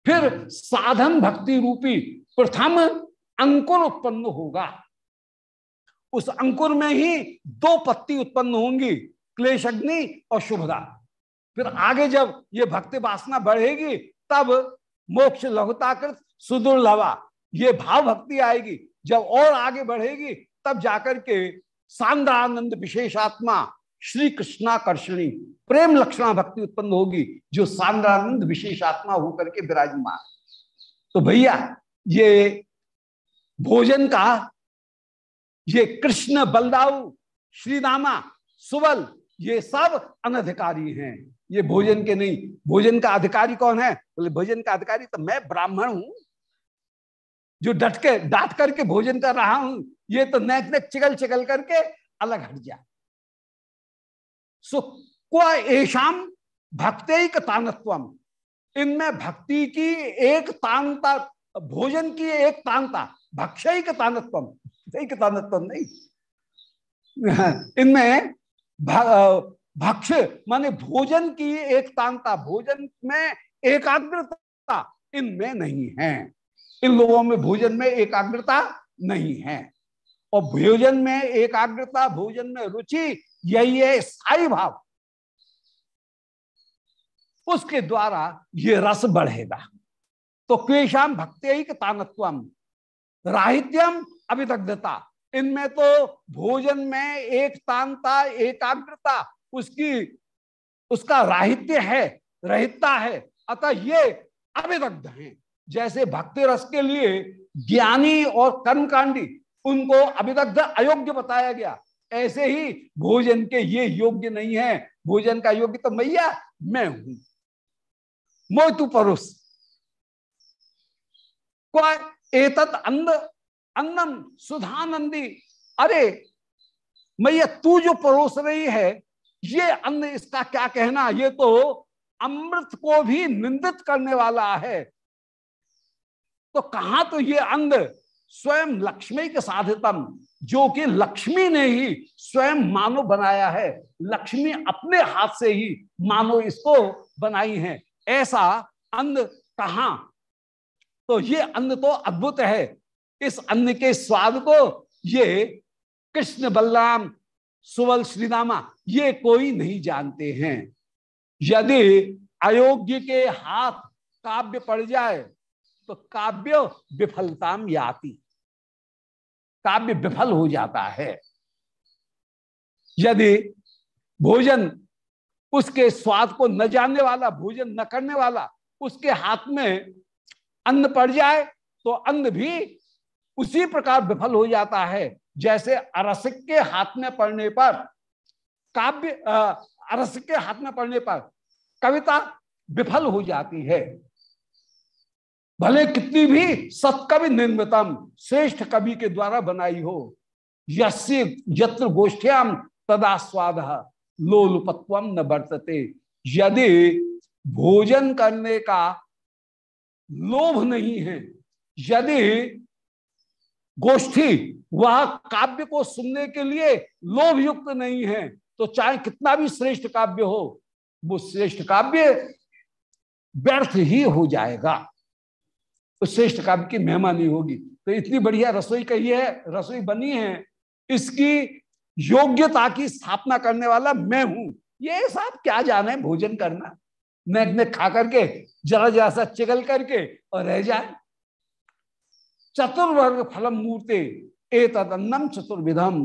फिर साधन भक्ति रूपी प्रथम अंकुर उत्पन्न होगा। उस अंकुर में ही दो पत्ती उत्पन्न होंगी क्लेश अग्नि और शुभदा। फिर आगे जब ये भक्ति वासना बढ़ेगी, तब मोक्ष लघुताकृत सुदुर्लभा ये भाव भक्ति आएगी। जब और आगे बढ़ेगी, तब जाकर के सांद्रानंद विशेषात्मा श्री कृष्णाकर्षणी प्रेम लक्षणा भक्ति उत्पन्न होगी, जो सांद्रानंद विशेषात्मा होकर के विराजमान। तो भैया, ये भोजन का ये कृष्ण बलदाऊ श्रीरामा सुबल ये सब अनधिकारी हैं। ये भोजन के नहीं, भोजन का अधिकारी कौन है? बोले, भोजन का अधिकारी तो मैं ब्राह्मण हूँ, जो डट के, डांट करके भोजन कर रहा हूँ, ये तो नेक नेक चिकल चिकल करके अलग हट जाए सो क्वेशाम भक्तिक तानत्वम। इनमें भक्ति की एक तानता, भोजन की एक तानता भक्षिक तानत्वम। एक तानत्वम नहीं। इनमें भक्ष माने भोजन की एक तानता भोजन में एकाग्रता इनमें नहीं है। इन लोगों में भोजन में एकाग्रता नहीं है। और भोजन में एकाग्रता, भोजन में रुचि, यही है स्थायी भाव। उसके द्वारा ये रस बढ़ेगा। तो क्वेशाम भक्ति तानत्वम राहित्यम अभिदग्धता इनमें तो भोजन में एक तानता एकाग्रता, उसकी, उसका राहित्य है, रहितता है। अतः ये अभिदग्ध हैं। जैसे भक्ति रस के लिए ज्ञानी और कर्मकांडी, उनको अभिदग्ध अयोग्य बताया गया। ऐसे ही भोजन के ये योग्य नहीं है। भोजन का योग्य तो मैया, मैं हूँ। मोतु परुष। एतत अंद अन्नम सुधानंदी। अरे, मैया, तू जो परोस रही है, ये अन्न इसका क्या कहना? ये तो अमृत को भी निंदित करने वाला है। तो कहा तो ये अन्न स्वयं लक्ष्मी के साधितम, जो कि लक्ष्मी ने ही स्वयं मानो बनाया है। लक्ष्मी अपने हाथ से ही मानो इसको बनाई है। ऐसा अन्न कहा? तो ये अन्न तो अद्भुत है। इस अन्न के स्वाद को, ये कृष्ण बलराम सुवल श्रीनामा, ये कोई नहीं जानते हैं। यदि अयोग्य के हाथ काव्य पड़ जाए तो काव्य विफलताम याति। काव्य विफल हो जाता है। यदि भोजन उसके स्वाद को न जानने वाला, भोजन न करने वाला, उसके हाथ में अन्न पड़ जाए तो अन्न भी उसी प्रकार विफल हो जाता है। जैसे अरसिक के हाथ में पड़ने पर, काव्य अरसिक के हाथ में पड़ने पर कविता विफल हो जाती है। भले कितनी भी सत्कवि निर्मितम, श्रेष्ठ कवि के द्वारा बनाई हो यत्र गोष्ठ्याम तदा स्वाद, लोलुपत्व न बरतते यदि भोजन करने का लोभ नहीं है, यदि गोष्ठी, वह काव्य को सुनने के लिए लोभ युक्त नहीं है। तो चाहे कितना भी श्रेष्ठ काव्य हो, वो श्रेष्ठ काव्य व्यर्थ ही हो जाएगा। तो श्रेष्ठ काव्य की महिमा नहीं होगी। तो इतनी बढ़िया रसोई कही है, रसोई बनी है। इसकी योग्यता की स्थापना करने वाला मैं हूँ। ये साहब क्या जाने भोजन करना? मैं खा करके, जरा जरा सा चिगल करके और रह जाए। चतुर्वर्ग फलम मूर्ते ए चतुर्विधम।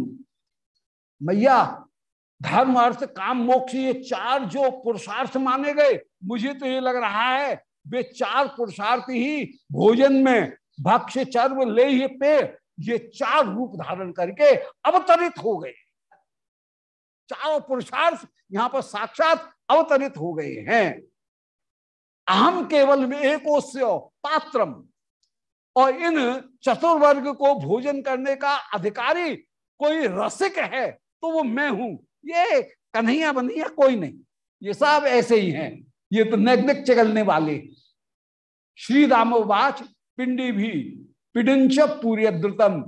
मैया धर्म अर्थ काम, मोक्ष, ये चार जो पुरुषार्थ माने गए, मुझे तो ये लग रहा है, वे चार पुरुषार्थ ही भोजन में, भक्ष्य, चर्म ले पे ये चार रूप धारण करके अवतरित हो गए। चारों पुरुषार्थ यहाँ पर साक्षात अवतरित हो गए हैं। अहम केवल एक पात्रम। और इन चतुर्वर्ग को भोजन करने का अधिकारी कोई रसिक है तो वो मैं हूँ। ये कन्हैया बन्हैया कोई नहीं। ये सब ऐसे ही हैं। ये तो नग्निक चगलने वाले श्री रामोवाच पिंडी भी पिडिंच पूरी द्रुतम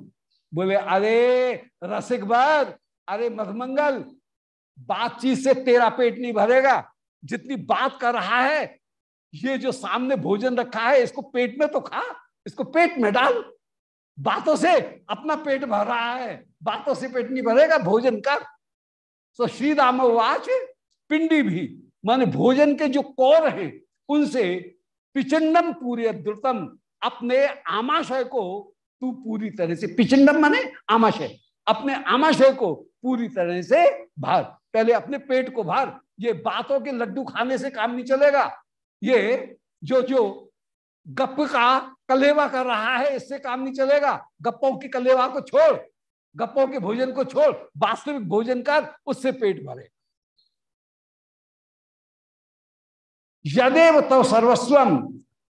बोले, अरे रसिक बर अरे मधमंगल बातचीत से तेरा पेट नहीं भरेगा। जितनी बात कर रहा है, ये जो सामने भोजन रखा है, इसको पेट में तो खा। इसको पेट में डाल, बातों से अपना पेट भर रहा है, बातों से पेट नहीं भरेगा, भोजन कर। तो श्री राम वाच पिंडी भी, माने भोजन के जो कौर हैं, उनसे पिचंडम पूरी द्रुतम अपने आमाशय को तू पूरी तरह से, पिचंडम माने आमाशय, अपने आमाशय को पूरी तरह से भर, पहले अपने पेट को भर, ये बातों के लड्डू खाने से काम नहीं चलेगा। ये जो जो गप का कलेवा कर रहा है, इससे काम नहीं चलेगा। गप्पों की कलेवा को छोड़, गप्पों के भोजन को छोड़, वास्तविक भोजन कर, उससे पेट भरे। यदेव तो सर्वस्वम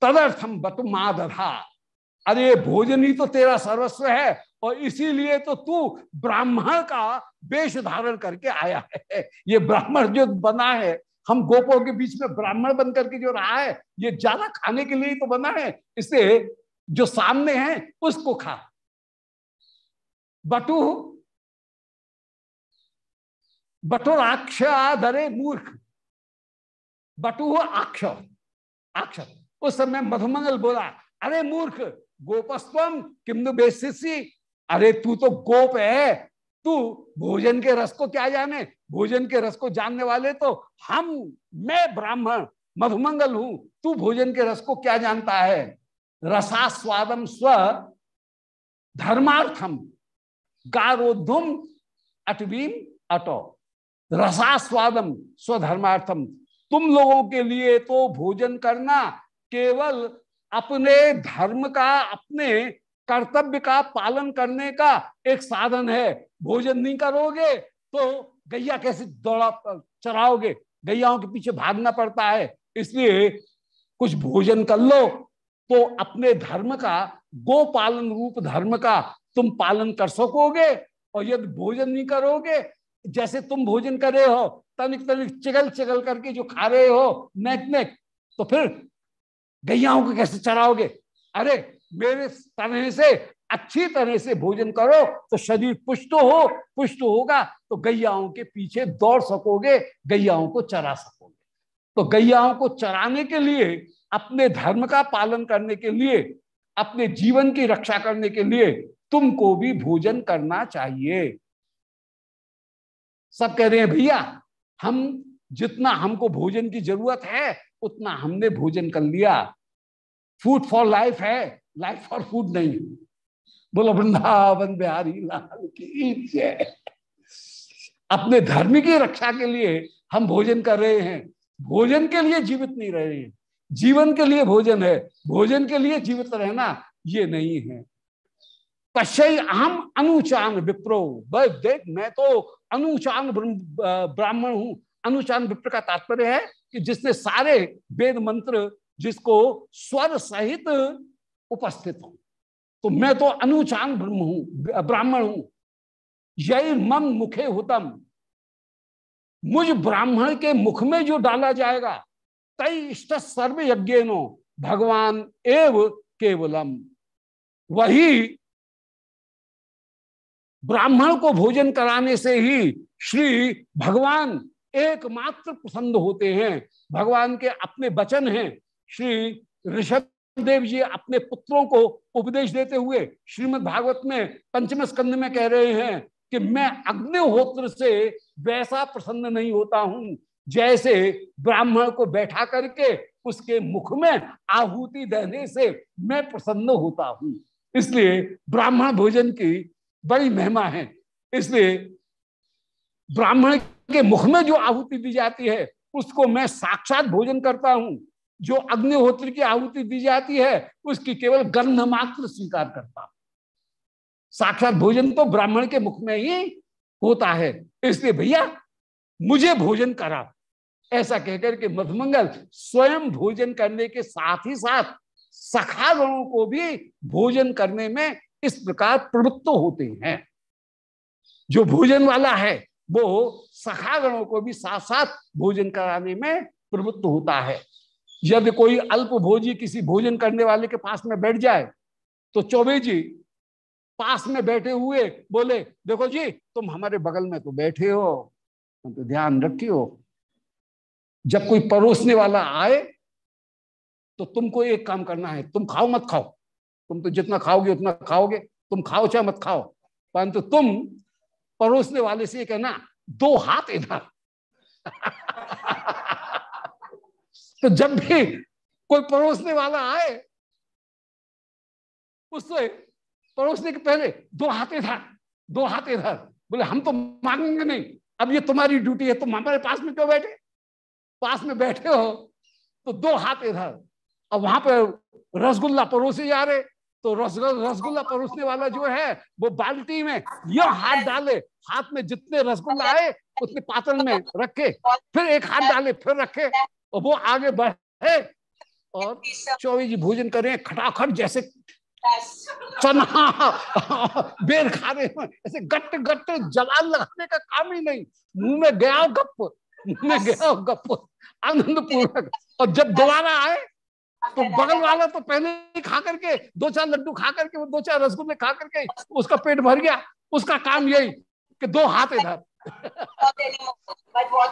तदर्थम बतु माधरा अरे, भोजन ही तो तेरा सर्वस्व है, और इसीलिए तो तू ब्राह्मण का वेश धारण करके आया है। ये ब्राह्मण जो बना है हम गोपों के बीच में ब्राह्मण बन करके जो रहा है, ये ज़्यादा खाने के लिए तो बना है। इसे जो सामने है, उसको खा। बटु बटुराक्षरे मूर्ख। बटु आक्ष। आक्ष। उस समय मधुमंगल बोला, अरे मूर्ख गोपस्तम किम बेसिसी अरे तू तो गोप है। तू भोजन के रस को क्या जाने? भोजन के रस को जानने वाले तो हम, मैं ब्राह्मण, मधुमंगल हूँ, तू भोजन के रस को क्या जानता है? रसास्वादम स्व धर्मार्थम गारोधुम अटवीम अटो। रसास्वादम स्वधर्मार्थम तुम लोगों के लिए तो भोजन करना केवल अपने धर्म का, अपने कर्तव्य का पालन करने का एक साधन है। भोजन नहीं करोगे तो गैया कैसे दौड़ा, चराओगे? गैयाओं के पीछे भागना पड़ता है। इसलिए कुछ भोजन कर लो तो अपने धर्म का गो पालन रूप धर्म का तुम पालन कर सकोगे। और यदि भोजन नहीं करोगे, जैसे तुम भोजन कर रहे हो, तनिक तनिक चिगल चिगल करके जो खा रहे हो, नेक नेक तो फिर गैयाओं को कैसे चराओगे? अरे, मेरे तरह से अच्छी तरह से भोजन करो तो शरीर पुष्ट हो, पुष्ट होगा तो गैयाओं के पीछे दौड़ सकोगे, गैयाओं को चरा सकोगे। तो गैयाओं को चराने के लिए, अपने धर्म का पालन करने के लिए, अपने जीवन की रक्षा करने के लिए तुमको भी भोजन करना चाहिए। सब कह रहे हैं, भैया, हम जितना हमको भोजन की ज़रूरत है, उतना हमने भोजन कर लिया। फ़ूड फॉर लाइफ है, लाइफ फॉर फ़ूड नहीं बोलो, वृंदावन बिहारी लाल की जय। अपने धर्म की रक्षा के लिए हम भोजन कर रहे हैं। भोजन के लिए जीवित नहीं रह रहे हैं। जीवन के लिए भोजन है। भोजन के लिए जीवित रहना ये नहीं है। कश्य अहम अनुचान विप्रो। देख, मैं तो अनुचान ब्राह्मण हूँ। अनुचान विप्र का तात्पर्य है कि जिसने सारे वेद मंत्र जिसको स्वर सहित उपस्थित हो। तो मैं तो अनुचान ब्रह्म हूँ ब्राह्मण हूँ। यही मम मुखे हुतम। मुझ ब्राह्मण के मुख में जो डाला जाएगा तय इष्ट सर्व यज्ञ भगवान एव केवलम। वही ब्राह्मण को भोजन कराने से ही श्री भगवान एकमात्र प्रसन्न होते हैं। भगवान के अपने वचन हैं। श्री ऋषभ देव जी अपने पुत्रों को उपदेश देते हुए श्रीमद् भागवत में पंचम स्कंद में कह रहे हैं कि मैं अग्निहोत्र से वैसा प्रसन्न नहीं होता हूँ, जैसे ब्राह्मण को बैठा करके उसके मुख में आहुति देने से मैं प्रसन्न होता हूँ। इसलिए ब्राह्मण भोजन की बड़ी महिमा है। इसलिए ब्राह्मण के मुख में जो आहुति दी जाती है, उसको मैं साक्षात भोजन करता हूँ। जो अग्निहोत्र की आहुति दी जाती है, उसकी केवल गंध मात्र स्वीकार करता। साक्षात भोजन तो ब्राह्मण के मुख में ही होता है। इसलिए भैया, मुझे भोजन करा। ऐसा कहकर के मधुमंगल स्वयं भोजन करने के साथ ही साथ सखा गणों को भी भोजन करने में इस प्रकार प्रवृत्त होते हैं। जो भोजन वाला है, वो सखा गणों को भी साथ साथ भोजन कराने में प्रवृत्त होता है। यदि कोई अल्प भोजी किसी भोजन करने वाले के पास में बैठ जाए तो चौबे जी पास में बैठे हुए बोले, देखो जी, तुम हमारे बगल में तो बैठे हो, तुम तो ध्यान रखियो। जब कोई परोसने वाला आए तो तुमको एक काम करना है, तुम खाओ मत खाओ। तुम तो जितना खाओगे उतना खाओगे, तुम खाओ चाहे मत खाओ। परंतु तो तुम परोसने वाले से कहना, दो हाथ इधर। तो जब भी कोई परोसने वाला आए, उससे परोसने के पहले दो हाथ इधर, दो हाथ इधर। बोले, हम तो मांगेंगे नहीं। अब ये तुम्हारी ड्यूटी है, तुम हमारे पास में क्यों बैठे? पास में बैठे हो तो दो हाथ इधर। अब वहाँ पर रसगुल्ला परोसे जा रहे। तो रसगुल्ला परोसने वाला जो है, वो बाल्टी में यह हाथ डाले। हाथ में जितने रसगुल्ला आए, उतने पात्र में रखे। फिर एक हाथ डाले, फिर रखे। और वो आगे बढ़े और चौबी जी भोजन करें खटाखट जैसे चना बेर खा रहे हैं ऐसे गट गट जलाल लगाने का काम ही नहीं। मुँह में गया गप मुँह में गया गप आनंद पूर्वक और जब दोबारा आए तो बगल वाला तो पहले ही खा करके दो चार लड्डू खा करके वो दो चार रसगुल्ले खा करके उसका पेट भर गया। उसका काम यही कि दो हाथ इधर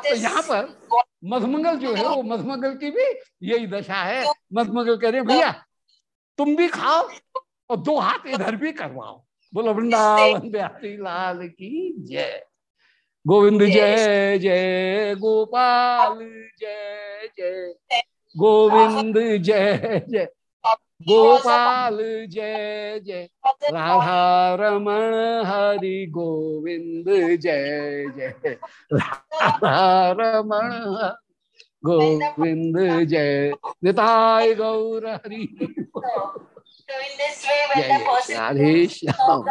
तो यहाँ पर मधुमंगल जो है वो मधुमंगल की भी यही दशा है। मधुमंगल कह रहे भैया तुम भी खाओ और दो हाथ इधर भी करवाओ। बोलो वृंदावन बिहारी लाल की जय। गोविंद जय जय गोपाल जय जय। गोविंद जय जय गोपाल जय जय। राधा रमण हरि गोविंद जय जय। राधा रमण गोविंद जय। निताय गौर हरि। जय श्याम